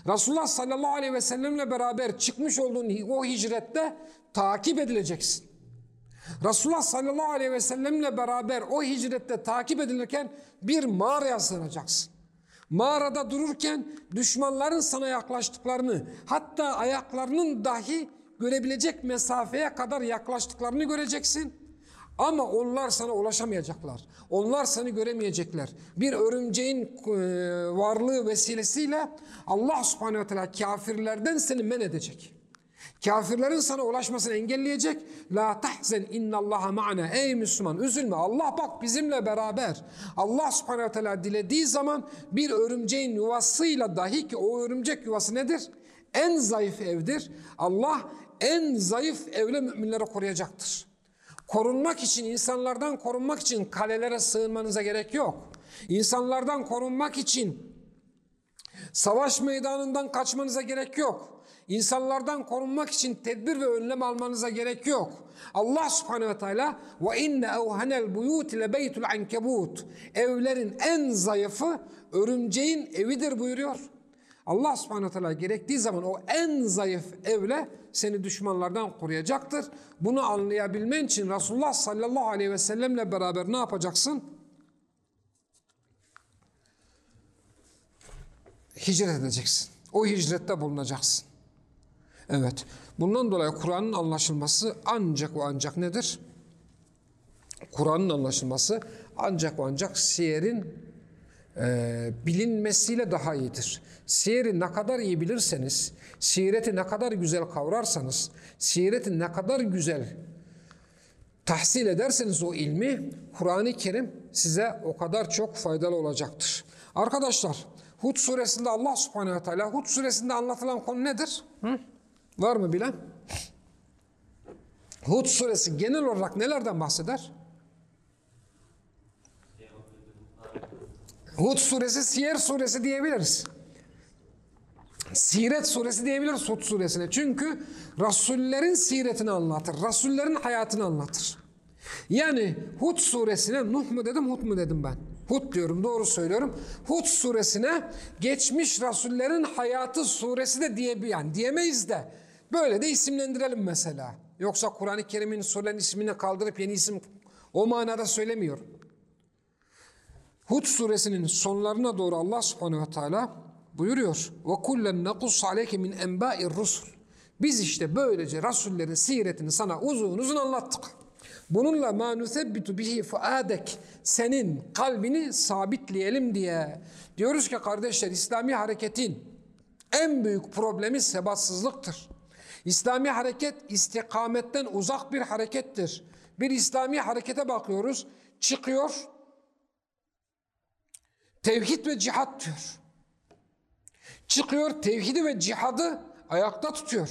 Resulullah sallallahu aleyhi ve sellemle beraber çıkmış olduğun o hicrette takip edileceksin. Resulullah sallallahu aleyhi ve sellemle beraber o hicrette takip edilirken bir mağaraya sığınacaksın. Mağarada dururken düşmanların sana yaklaştıklarını hatta ayaklarının dahi görebilecek mesafeye kadar yaklaştıklarını göreceksin. Ama onlar sana ulaşamayacaklar. Onlar seni göremeyecekler. Bir örümceğin e, varlığı vesilesiyle Allah subhanehu ve teala kafirlerden seni men edecek. Kafirlerin sana ulaşmasını engelleyecek. La tahzen innallaha ma'ana. Ey Müslüman üzülme. Allah bak bizimle beraber. Allah subhanehu teala dilediği zaman bir örümceğin yuvasıyla dahi ki o örümcek yuvası nedir? En zayıf evdir. Allah en zayıf evle müminleri koruyacaktır. Korunmak için, insanlardan korunmak için kalelere sığınmanıza gerek yok. İnsanlardan korunmak için savaş meydanından kaçmanıza gerek yok. İnsanlardan korunmak için tedbir ve önlem almanıza gerek yok. Allah subhanehu ve teala ve inne evhenel buyut ile beytul ankebut. Evlerin en zayıfı örümceğin evidir buyuruyor. Allah subhanehu teala gerektiği zaman o en zayıf evle seni düşmanlardan koruyacaktır. Bunu anlayabilmen için Resulullah sallallahu aleyhi ve sellemle beraber ne yapacaksın? Hicret edeceksin. O hicrette bulunacaksın. Evet. Bundan dolayı Kur'an'ın anlaşılması ancak ve ancak nedir? Kur'an'ın anlaşılması ancak ve ancak siyerin e, bilinmesiyle daha iyidir. Siyeri ne kadar iyi bilirseniz, sireti ne kadar güzel kavrarsanız, sireti ne kadar güzel tahsil ederseniz o ilmi, Kur'an-ı Kerim size o kadar çok faydalı olacaktır. Arkadaşlar, Hud suresinde Allah subhanehu ve teala, Hud suresinde anlatılan konu nedir? Hı? Var mı bilen? Hud suresi genel olarak nelerden bahseder? Hud suresi Siyer suresi diyebiliriz. Siret suresi diyebiliriz Hud suresine. Çünkü Rasullerin siretini anlatır. Rasullerin hayatını anlatır. Yani Hud suresine Nuh mu dedim Hud mu dedim ben? Hud diyorum doğru söylüyorum. Hud suresine geçmiş Rasullerin hayatı suresi de diye yani diyemeyiz de böyle de isimlendirelim mesela. Yoksa Kur'an-ı Kerim'in surelerin ismini kaldırıp yeni isim o manada söylemiyorum. Hud suresinin sonlarına doğru Allah subhanehu ve teala buyuruyor. Kullen nekus aleyke min enba'ir rusul. Biz işte böylece Rasullerin siretini sana uzun uzun anlattık. Bununla ma nusebbitu bihi fuadek senin kalbini sabitleyelim diye. Diyoruz ki kardeşler İslami hareketin en büyük problemi sebatsızlıktır. İslami hareket istikametten uzak bir harekettir. Bir İslami harekete bakıyoruz. Çıkıyor. Tevhid ve cihat diyor. Çıkıyor tevhidi ve cihadı ayakta tutuyor.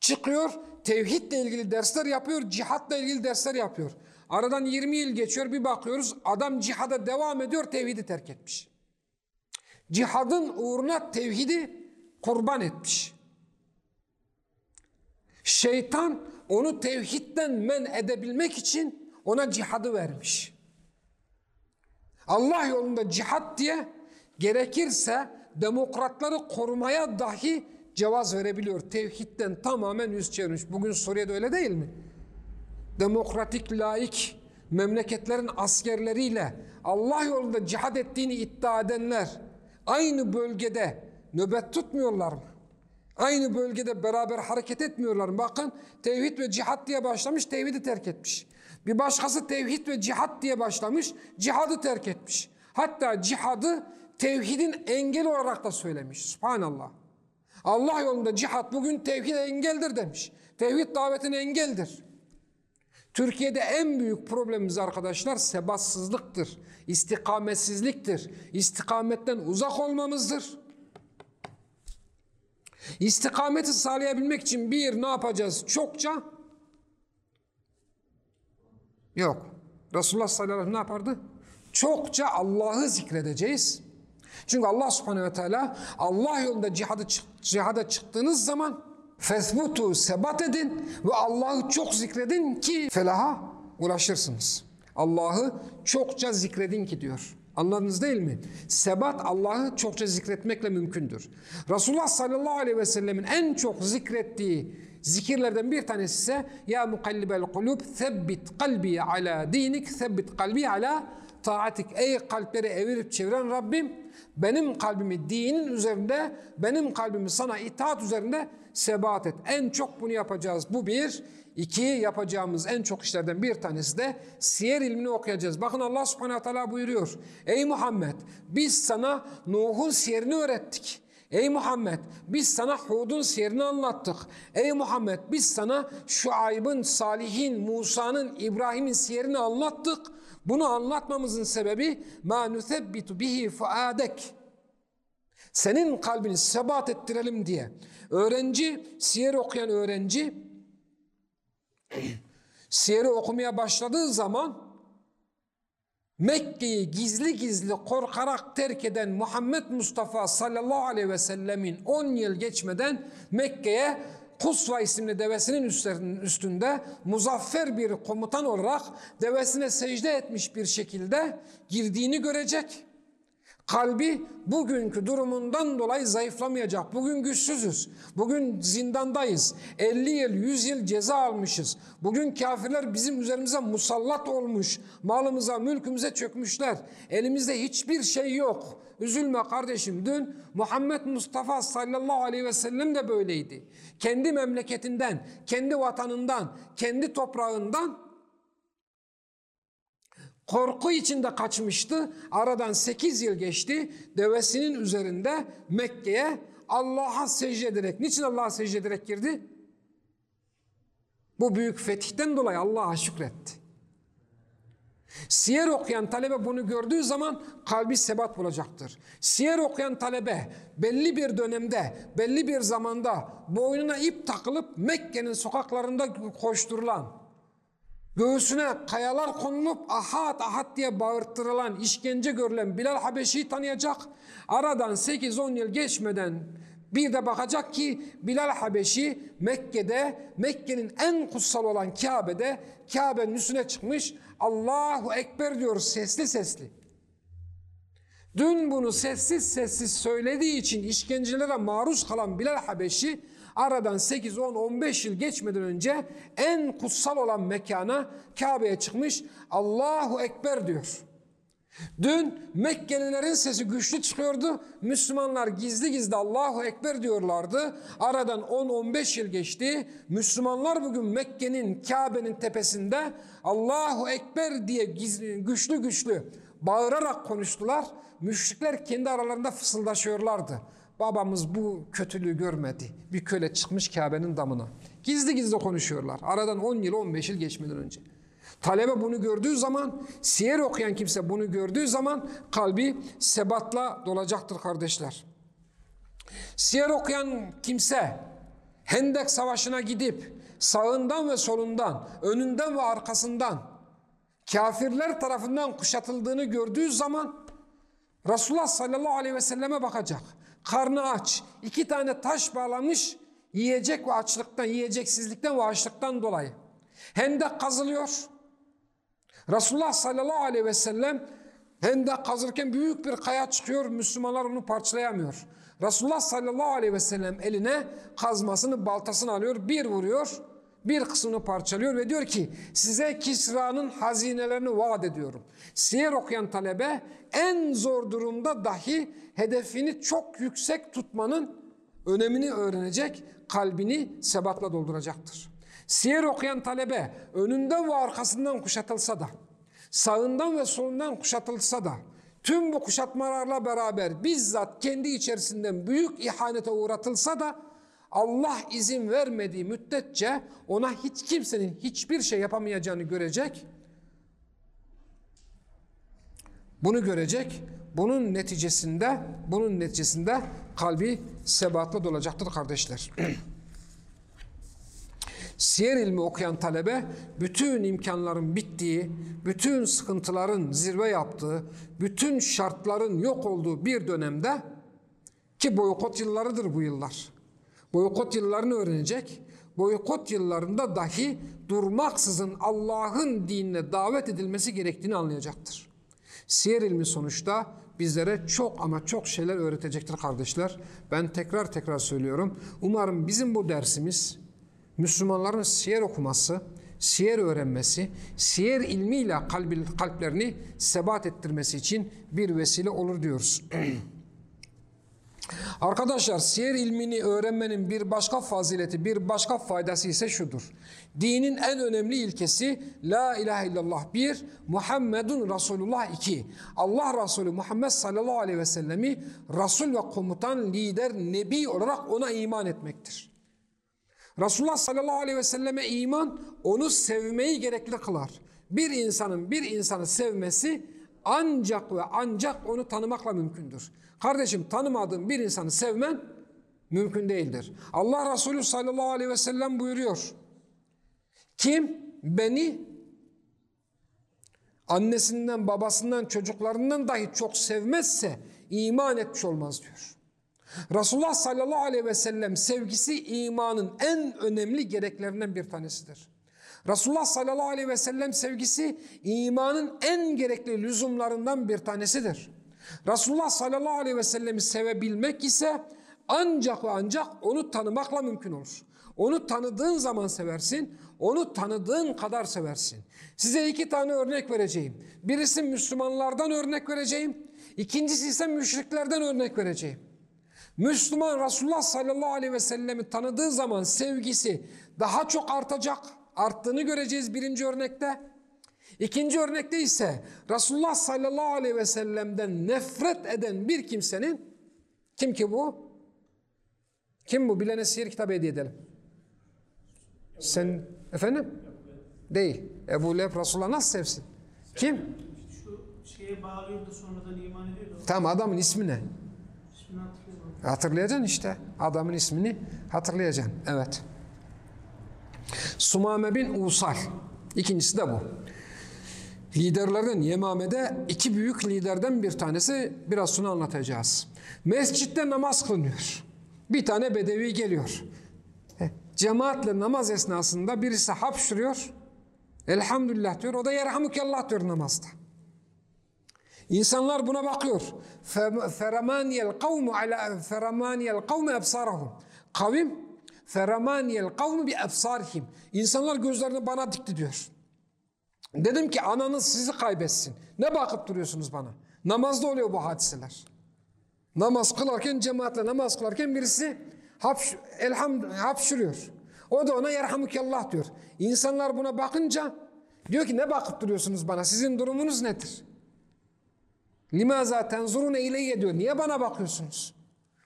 Çıkıyor tevhidle ilgili dersler yapıyor, cihatla ilgili dersler yapıyor. Aradan 20 yıl geçiyor bir bakıyoruz adam cihada devam ediyor tevhidi terk etmiş. Cihadın uğruna tevhidi kurban etmiş. Şeytan onu tevhidden men edebilmek için ona cihadı vermiş. Allah yolunda cihat diye gerekirse demokratları korumaya dahi cevaz verebiliyor. Tevhidden tamamen yüz çevirmiş. Bugün Suriye'de öyle değil mi? Demokratik, laik memleketlerin askerleriyle Allah yolunda cihad ettiğini iddia edenler aynı bölgede nöbet tutmuyorlar mı? Aynı bölgede beraber hareket etmiyorlar? Bakın tevhid ve cihat diye başlamış, tevhidi terk etmiş. Bir başkası tevhid ve cihat diye başlamış, cihadı terk etmiş. Hatta cihadı tevhidin engel olarak da söylemiş. Subhanallah. Allah yolunda cihat bugün tevhid engeldir demiş. Tevhid davetine engeldir. Türkiye'de en büyük problemimiz arkadaşlar sebatsızlıktır, istikametsizliktir. İstikametten uzak olmamızdır. İstikameti sağlayabilmek için bir ne yapacağız? Çokça yok. Resulullah sallallahu aleyhi ve sellem ne yapardı? Çokça Allah'ı zikredeceğiz. Çünkü Allah subhanehu ve teala Allah yolunda cihada, cihada çıktığınız zaman fesbutu sebat edin ve Allah'ı çok zikredin ki felaha ulaşırsınız. Allah'ı çokça zikredin ki diyor. Anladınız değil mi? Sebat Allah'ı çokça zikretmekle mümkündür. Resulullah sallallahu aleyhi ve sellemin en çok zikrettiği zikirlerden bir tanesi ise Ya mukallibel kulub sebbit kalbi ala dinik sebbit kalbi ala taatik. Ey kalpleri evirip çeviren Rabbim benim kalbimi dinin üzerinde, benim kalbimi sana itaat üzerinde sebat et. En çok bunu yapacağız. Bu bir. İki yapacağımız en çok işlerden bir tanesi de siyer ilmini okuyacağız. Bakın Allah subhanahu teala buyuruyor. Ey Muhammed biz sana Nuh'un siyerini öğrettik. Ey Muhammed biz sana Hud'un siyerini anlattık. Ey Muhammed biz sana Şuayb'ın, Salih'in, Musa'nın, İbrahim'in siyerini anlattık. Bunu anlatmamızın sebebi ma nusebbitu bihi fuadek. Senin kalbini sebat ettirelim diye. Öğrenci, siyer okuyan öğrenci Siyeri okumaya başladığı zaman Mekke'yi gizli gizli korkarak terk eden Muhammed Mustafa sallallahu aleyhi ve sellemin 10 yıl geçmeden Mekke'ye Kusva isimli devesinin üstünde muzaffer bir komutan olarak devesine secde etmiş bir şekilde girdiğini görecek. Kalbi bugünkü durumundan dolayı zayıflamayacak. Bugün güçsüzüz. Bugün zindandayız. 50 yıl, 100 yıl ceza almışız. Bugün kafirler bizim üzerimize musallat olmuş. Malımıza, mülkümüze çökmüşler. Elimizde hiçbir şey yok. Üzülme kardeşim. Dün Muhammed Mustafa sallallahu aleyhi ve sellem de böyleydi. Kendi memleketinden, kendi vatanından, kendi toprağından Korku içinde kaçmıştı. Aradan 8 yıl geçti. Devesinin üzerinde Mekke'ye Allah'a secde ederek. Niçin Allah'a secde ederek girdi? Bu büyük fetihten dolayı Allah'a şükretti. Siyer okuyan talebe bunu gördüğü zaman kalbi sebat bulacaktır. Siyer okuyan talebe belli bir dönemde, belli bir zamanda boynuna ip takılıp Mekke'nin sokaklarında koşturulan, Göğsüne kayalar konulup ahad ahad diye bağırttırılan, işkence görülen Bilal Habeşi'yi tanıyacak. Aradan 8-10 yıl geçmeden bir de bakacak ki Bilal Habeşi Mekke'de, Mekke'nin en kutsal olan Kabe'de, Kabe'nin üstüne çıkmış Allahu Ekber diyor sesli sesli. Dün bunu sessiz sessiz söylediği için işkencelere maruz kalan Bilal Habeşi aradan 8, 10, 15 yıl geçmeden önce en kutsal olan mekana Kabe'ye çıkmış Allahu Ekber diyor. Dün Mekkelilerin sesi güçlü çıkıyordu. Müslümanlar gizli gizli Allahu Ekber diyorlardı. Aradan 10-15 yıl geçti. Müslümanlar bugün Mekke'nin Kabe'nin tepesinde Allahu Ekber diye gizli, güçlü güçlü bağırarak konuştular. Müşrikler kendi aralarında fısıldaşıyorlardı. Babamız bu kötülüğü görmedi. Bir köle çıkmış Kabe'nin damına. Gizli gizli konuşuyorlar. Aradan 10 yıl 15 yıl geçmeden önce. Talebe bunu gördüğü zaman, siyer okuyan kimse bunu gördüğü zaman kalbi sebatla dolacaktır kardeşler. Siyer okuyan kimse Hendek Savaşı'na gidip sağından ve solundan, önünden ve arkasından kafirler tarafından kuşatıldığını gördüğü zaman Resulullah sallallahu aleyhi ve selleme bakacak karnı aç, iki tane taş bağlamış, yiyecek ve açlıktan, yiyeceksizlikten ve açlıktan dolayı. Hendek kazılıyor. Resulullah sallallahu aleyhi ve sellem hendek kazırken büyük bir kaya çıkıyor, Müslümanlar onu parçalayamıyor. Resulullah sallallahu aleyhi ve sellem eline kazmasını, baltasını alıyor, bir vuruyor, bir kısmını parçalıyor ve diyor ki size Kisra'nın hazinelerini vaat ediyorum. Siyer okuyan talebe en zor durumda dahi hedefini çok yüksek tutmanın önemini öğrenecek, kalbini sebatla dolduracaktır. Siyer okuyan talebe önünden ve arkasından kuşatılsa da, sağından ve solundan kuşatılsa da, tüm bu kuşatmalarla beraber bizzat kendi içerisinden büyük ihanete uğratılsa da Allah izin vermediği müddetçe ona hiç kimsenin hiçbir şey yapamayacağını görecek. Bunu görecek. Bunun neticesinde bunun neticesinde kalbi sebatla dolacaktır kardeşler. [clears throat] Siyer ilmi okuyan talebe bütün imkanların bittiği, bütün sıkıntıların zirve yaptığı, bütün şartların yok olduğu bir dönemde ki boykot yıllarıdır bu yıllar. Boykot yıllarını öğrenecek. Boykot yıllarında dahi durmaksızın Allah'ın dinine davet edilmesi gerektiğini anlayacaktır. Siyer ilmi sonuçta bizlere çok ama çok şeyler öğretecektir kardeşler. Ben tekrar tekrar söylüyorum. Umarım bizim bu dersimiz Müslümanların siyer okuması, siyer öğrenmesi, siyer ilmiyle kalplerini sebat ettirmesi için bir vesile olur diyoruz. [clears throat] Arkadaşlar siyer ilmini öğrenmenin bir başka fazileti, bir başka faydası ise şudur. Dinin en önemli ilkesi La ilahe illallah bir, Muhammedun Resulullah iki. Allah Resulü Muhammed sallallahu aleyhi ve sellemi Resul ve komutan, lider, nebi olarak ona iman etmektir. Resulullah sallallahu aleyhi ve selleme iman onu sevmeyi gerekli kılar. Bir insanın bir insanı sevmesi ancak ve ancak onu tanımakla mümkündür. Kardeşim tanımadığın bir insanı sevmen mümkün değildir. Allah Resulü sallallahu aleyhi ve sellem buyuruyor. Kim beni annesinden, babasından, çocuklarından dahi çok sevmezse iman etmiş olmaz diyor. Resulullah sallallahu aleyhi ve sellem sevgisi imanın en önemli gereklerinden bir tanesidir. Resulullah sallallahu aleyhi ve sellem sevgisi imanın en gerekli lüzumlarından bir tanesidir. Resulullah sallallahu aleyhi ve sellemi sevebilmek ise ancak ve ancak onu tanımakla mümkün olur. Onu tanıdığın zaman seversin, onu tanıdığın kadar seversin. Size iki tane örnek vereceğim. Birisi Müslümanlardan örnek vereceğim. İkincisi ise müşriklerden örnek vereceğim. Müslüman Resulullah sallallahu aleyhi ve sellemi tanıdığı zaman sevgisi daha çok artacak. Arttığını göreceğiz birinci örnekte. İkinci örnekte ise Resulullah sallallahu aleyhi ve sellem'den nefret eden bir kimsenin kim ki bu? Kim bu? Bilene sihir kitabı hediye edelim. Sen efendim? Değil. Ebu Leheb Resulullah nasıl sevsin? Kim? Şeye sonradan iman. Tamam adamın ismi ne? İsmini hatırlıyorum. Hatırlayacaksın işte. Adamın ismini hatırlayacaksın. Evet. Sumame bin Usal. İkincisi de bu. Liderlerden Yemame'de iki büyük liderden bir tanesi biraz sonra anlatacağız. Mescitte namaz kılınıyor. Bir tane bedevi geliyor. Cemaatle namaz esnasında birisi hapşırıyor. Elhamdülillah diyor. O da yerhamukallah diyor namazda. İnsanlar buna bakıyor. Feramaniyel kavmu ala feramaniyel kavmu ebsarahum. Kavim feramaniyel kavmu bi ebsarihim. İnsanlar gözlerini bana dikti diyor. Dedim ki ananız sizi kaybetsin. Ne bakıp duruyorsunuz bana? Namazda oluyor bu hadiseler. Namaz kılarken cemaatle namaz kılarken birisi hapş, elham, hapşırıyor. O da ona yerhamukallah diyor. İnsanlar buna bakınca diyor ki ne bakıp duruyorsunuz bana? Sizin durumunuz nedir? Limaza tenzurun eyleye diyor. Niye bana bakıyorsunuz?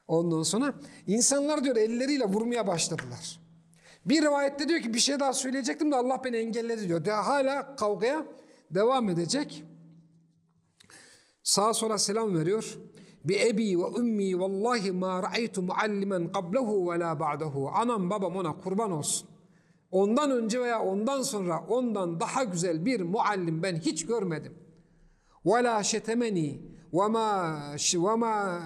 Ondan sonra insanlar diyor elleriyle vurmaya başladılar. Bir rivayette diyor ki bir şey daha söyleyecektim de Allah beni engelledi diyor. De, hala kavgaya devam edecek. Sağa sola selam veriyor. Bi ebi ve ummi vallahi ma ra'aytu muallimen qablehu ve la ba'dahu. Anam babam ona kurban olsun. Ondan önce veya ondan sonra ondan daha güzel bir muallim ben hiç görmedim. Ve la şetemeni ve ma ve ma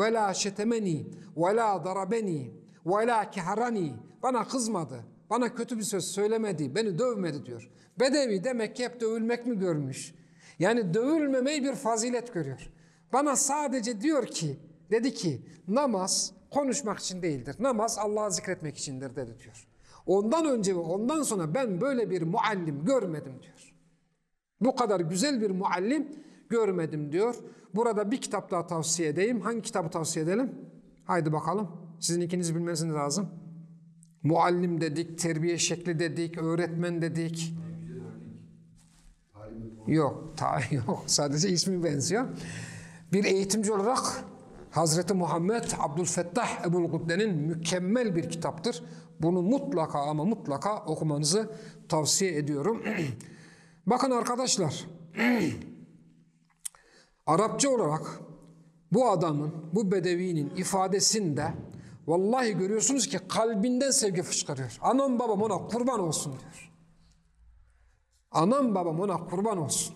ve la şetemeni ve la darabeni ve la kehrani bana kızmadı. Bana kötü bir söz söylemedi. Beni dövmedi diyor. Bedevi demek ki hep dövülmek mi görmüş? Yani dövülmemeyi bir fazilet görüyor. Bana sadece diyor ki, dedi ki namaz konuşmak için değildir. Namaz Allah'ı zikretmek içindir dedi diyor. Ondan önce ve ondan sonra ben böyle bir muallim görmedim diyor. Bu kadar güzel bir muallim görmedim diyor. Burada bir kitap daha tavsiye edeyim. Hangi kitabı tavsiye edelim? Haydi bakalım. Sizin ikiniz bilmeniz lazım. Muallim dedik, terbiye şekli dedik, öğretmen dedik. Yok, ta [laughs] yok. Sadece ismi benziyor. Bir eğitimci olarak Hazreti Muhammed Abdülfettah Ebul Gudde'nin mükemmel bir kitaptır. Bunu mutlaka ama mutlaka okumanızı tavsiye ediyorum. [clears throat] Bakın arkadaşlar, [clears throat] Arapça olarak bu adamın, bu bedevinin ifadesinde vallahi görüyorsunuz ki kalbinden sevgi fışkırıyor. Anam babam ona kurban olsun diyor. Anam babam ona kurban olsun.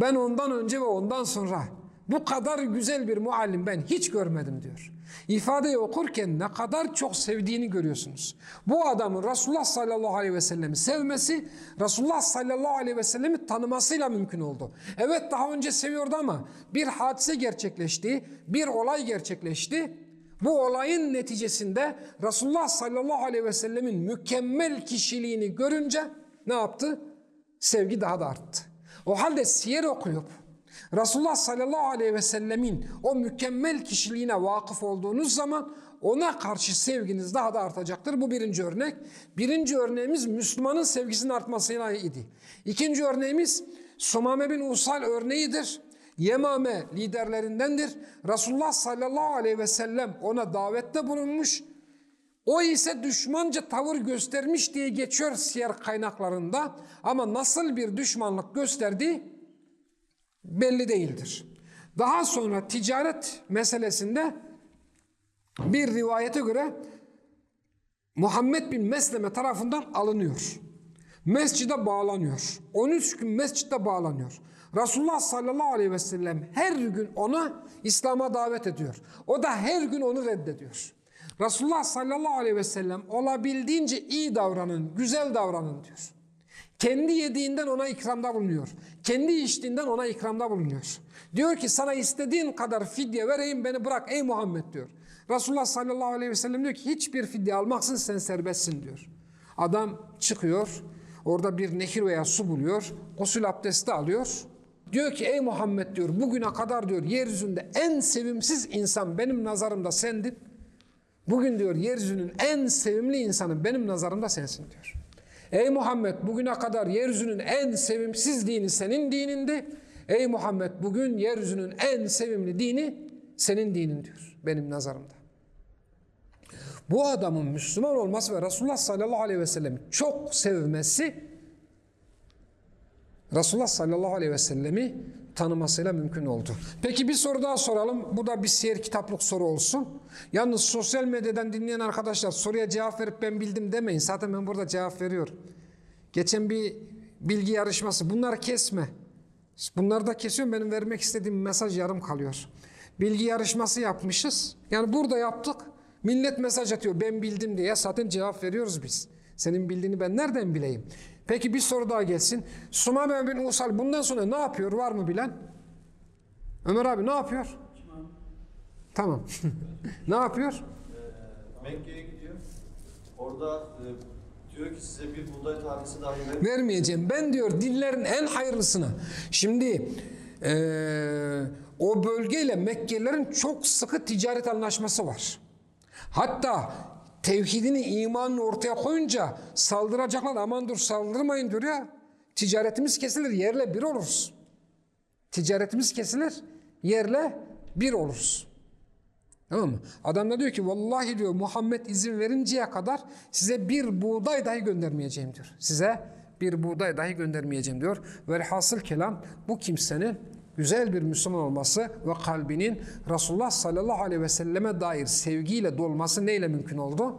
Ben ondan önce ve ondan sonra bu kadar güzel bir muallim ben hiç görmedim diyor. İfadeyi okurken ne kadar çok sevdiğini görüyorsunuz. Bu adamın Resulullah sallallahu aleyhi ve sellemi sevmesi, Resulullah sallallahu aleyhi ve sellemi tanımasıyla mümkün oldu. Evet daha önce seviyordu ama bir hadise gerçekleşti, bir olay gerçekleşti. Bu olayın neticesinde Resulullah sallallahu aleyhi ve sellemin mükemmel kişiliğini görünce ne yaptı? Sevgi daha da arttı. O halde siyer okuyup Resulullah sallallahu aleyhi ve sellemin o mükemmel kişiliğine vakıf olduğunuz zaman ona karşı sevginiz daha da artacaktır. Bu birinci örnek. Birinci örneğimiz Müslümanın sevgisinin artmasıyla idi. İkinci örneğimiz Sumame bin Usal örneğidir. Yemame liderlerindendir. Resulullah sallallahu aleyhi ve sellem ona davette bulunmuş. O ise düşmanca tavır göstermiş diye geçiyor siyer kaynaklarında. Ama nasıl bir düşmanlık gösterdiği belli değildir. Daha sonra ticaret meselesinde bir rivayete göre Muhammed bin Mesleme tarafından alınıyor. Mescide bağlanıyor. 13 gün mescitte bağlanıyor. Resulullah sallallahu aleyhi ve sellem her gün ona İslam'a davet ediyor. O da her gün onu reddediyor. Resulullah sallallahu aleyhi ve sellem olabildiğince iyi davranın, güzel davranın diyor. Kendi yediğinden ona ikramda bulunuyor. Kendi içtiğinden ona ikramda bulunuyor. Diyor ki sana istediğin kadar fidye vereyim beni bırak ey Muhammed diyor. Resulullah sallallahu aleyhi ve sellem diyor ki hiçbir fidye almaksın sen serbestsin diyor. Adam çıkıyor orada bir nehir veya su buluyor. Gusül abdesti alıyor. Diyor ki ey Muhammed diyor bugüne kadar diyor yeryüzünde en sevimsiz insan benim nazarımda sendin. Bugün diyor yeryüzünün en sevimli insanı benim nazarımda sensin diyor. Ey Muhammed bugüne kadar yeryüzünün en sevimsiz dini senin dinindi. Ey Muhammed bugün yeryüzünün en sevimli dini senin dinin diyor benim nazarımda. Bu adamın Müslüman olması ve Resulullah sallallahu aleyhi ve sellem çok sevmesi Resulullah sallallahu aleyhi ve sellemi tanımasıyla mümkün oldu. Peki bir soru daha soralım. Bu da bir siyer kitaplık soru olsun. Yalnız sosyal medyadan dinleyen arkadaşlar soruya cevap verip ben bildim demeyin. Zaten ben burada cevap veriyorum. Geçen bir bilgi yarışması. Bunları kesme. Bunları da kesiyorum. Benim vermek istediğim mesaj yarım kalıyor. Bilgi yarışması yapmışız. Yani burada yaptık. Millet mesaj atıyor. Ben bildim diye. Zaten cevap veriyoruz biz. Senin bildiğini ben nereden bileyim? Peki bir soru daha gelsin. Sumame bin Usal bundan sonra ne yapıyor? Var mı bilen? Ömer abi ne yapıyor? Tamam. [laughs] ne yapıyor? Mekke'ye gidiyor. Orada e, diyor ki size bir buğday tanesi dahi verin. Vermeyeceğim. Ben diyor dillerin en hayırlısına. Şimdi eee, o bölgeyle Mekkelilerin çok sıkı ticaret anlaşması var. Hatta tevhidini, imanını ortaya koyunca saldıracaklar aman dur saldırmayın diyor ya. Ticaretimiz kesilir yerle bir oluruz. Ticaretimiz kesilir yerle bir oluruz. Tamam mı? Adam da diyor ki vallahi diyor Muhammed izin verinceye kadar size bir buğday dahi göndermeyeceğim diyor. Size bir buğday dahi göndermeyeceğim diyor. Velhasıl kelam bu kimsenin güzel bir Müslüman olması ve kalbinin Resulullah sallallahu aleyhi ve selleme dair sevgiyle dolması neyle mümkün oldu?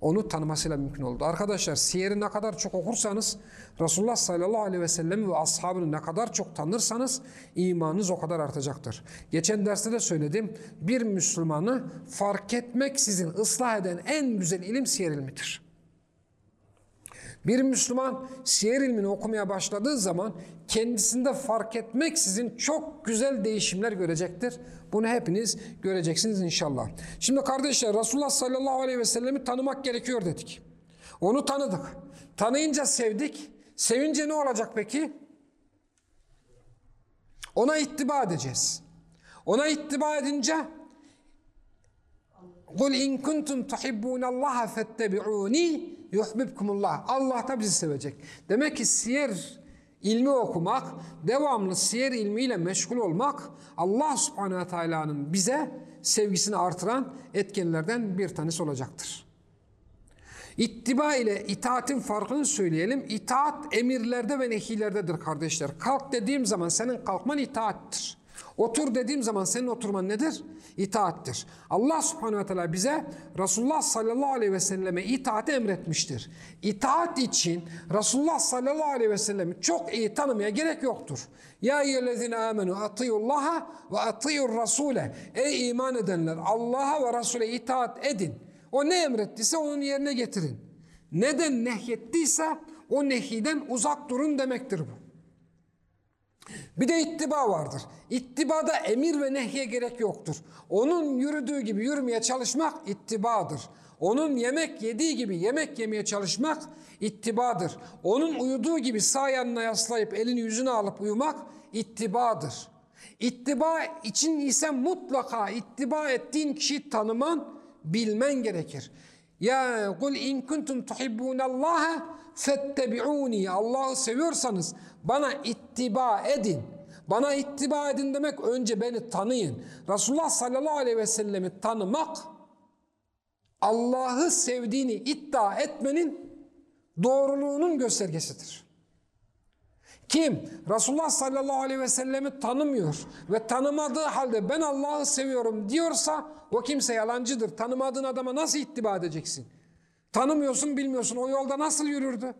Onu tanımasıyla mümkün oldu. Arkadaşlar siyeri ne kadar çok okursanız, Resulullah sallallahu aleyhi ve sellem ve ashabını ne kadar çok tanırsanız imanınız o kadar artacaktır. Geçen derste de söyledim. Bir Müslümanı fark etmeksizin ıslah eden en güzel ilim siyer ilmidir. Bir Müslüman siyer ilmini okumaya başladığı zaman kendisinde fark etmeksizin çok güzel değişimler görecektir. Bunu hepiniz göreceksiniz inşallah. Şimdi kardeşler Resulullah sallallahu aleyhi ve sellemi tanımak gerekiyor dedik. Onu tanıdık. Tanıyınca sevdik. Sevince ne olacak peki? Ona ittiba edeceğiz. Ona ittiba edince Kul in kuntum tuhibbunallaha fettebi'uni yuhibbukumullah. Allah da bizi sevecek. Demek ki siyer ilmi okumak, devamlı siyer ilmiyle meşgul olmak Allah subhanehu ve teala'nın bize sevgisini artıran etkenlerden bir tanesi olacaktır. İttiba ile itaatin farkını söyleyelim. İtaat emirlerde ve nehirlerdedir kardeşler. Kalk dediğim zaman senin kalkman itaattir. Otur dediğim zaman senin oturman nedir? İtaattir. Allah subhanehu ve teala bize Resulullah sallallahu aleyhi ve selleme itaati emretmiştir. İtaat için Resulullah sallallahu aleyhi ve sellemi çok iyi tanımaya gerek yoktur. Ya eyyühellezine amenu atiyullaha ve atiyur rasule. Ey iman edenler Allah'a ve Resul'e itaat edin. O ne emrettiyse onun yerine getirin. Neden nehyettiyse o nehiden uzak durun demektir bu. Bir de ittiba vardır. İttibada emir ve nehye gerek yoktur. Onun yürüdüğü gibi yürümeye çalışmak ittibadır. Onun yemek yediği gibi yemek yemeye çalışmak ittibadır. Onun uyuduğu gibi sağ yanına yaslayıp elini yüzüne alıp uyumak ittibadır. İttiba için ise mutlaka ittiba ettiğin kişiyi tanıman, bilmen gerekir. Ya kul in kuntum tuhibbunallaha fettebi'uni. Allah'ı seviyorsanız bana ittiba edin. Bana ittiba edin demek önce beni tanıyın. Resulullah sallallahu aleyhi ve sellemi tanımak Allah'ı sevdiğini iddia etmenin doğruluğunun göstergesidir. Kim Resulullah sallallahu aleyhi ve sellemi tanımıyor ve tanımadığı halde ben Allah'ı seviyorum diyorsa o kimse yalancıdır. Tanımadığın adama nasıl ittiba edeceksin? Tanımıyorsun bilmiyorsun o yolda nasıl yürürdü?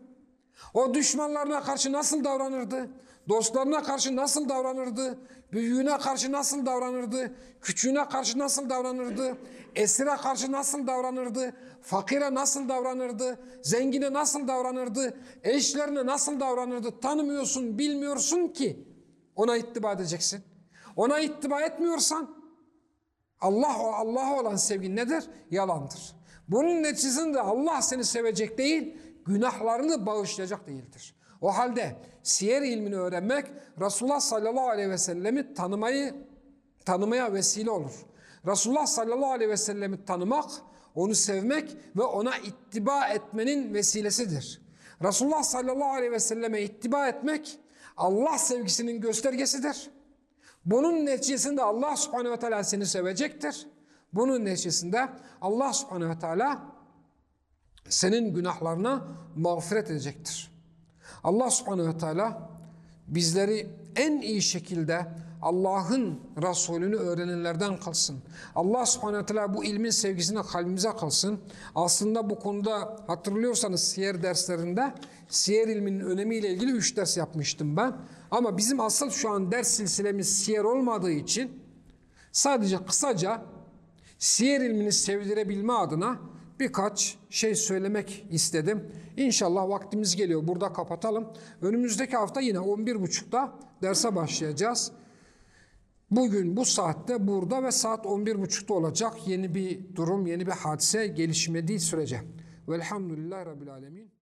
O düşmanlarına karşı nasıl davranırdı? Dostlarına karşı nasıl davranırdı? Büyüğüne karşı nasıl davranırdı? Küçüğüne karşı nasıl davranırdı? Esire karşı nasıl davranırdı? Fakire nasıl davranırdı? Zengine nasıl davranırdı? Eşlerine nasıl davranırdı? Tanımıyorsun, bilmiyorsun ki ona ittiba edeceksin. Ona ittiba etmiyorsan Allah Allah'a olan sevgin nedir? Yalandır. Bunun neticesinde Allah seni sevecek değil, günahlarını bağışlayacak değildir. O halde siyer ilmini öğrenmek Resulullah sallallahu aleyhi ve sellemi tanımayı tanımaya vesile olur. Resulullah sallallahu aleyhi ve sellemi tanımak, onu sevmek ve ona ittiba etmenin vesilesidir. Resulullah sallallahu aleyhi ve selleme ittiba etmek Allah sevgisinin göstergesidir. Bunun neticesinde Allah subhanehu ve teala seni sevecektir. Bunun neticesinde Allah subhanehu ve teala senin günahlarına mağfiret edecektir. Allah subhanehu ve teala bizleri en iyi şekilde Allah'ın Resulünü öğrenenlerden kılsın. Allah subhanehu ve teala bu ilmin sevgisini kalbimize kılsın. Aslında bu konuda hatırlıyorsanız siyer derslerinde siyer ilminin önemiyle ilgili üç ders yapmıştım ben. Ama bizim asıl şu an ders silsilemiz siyer olmadığı için sadece kısaca siyer ilmini sevdirebilme adına birkaç şey söylemek istedim. İnşallah vaktimiz geliyor. Burada kapatalım. Önümüzdeki hafta yine 11.30'da derse başlayacağız. Bugün bu saatte burada ve saat 11.30'da olacak yeni bir durum, yeni bir hadise gelişmediği sürece. Velhamdülillahi Rabbil Alemin.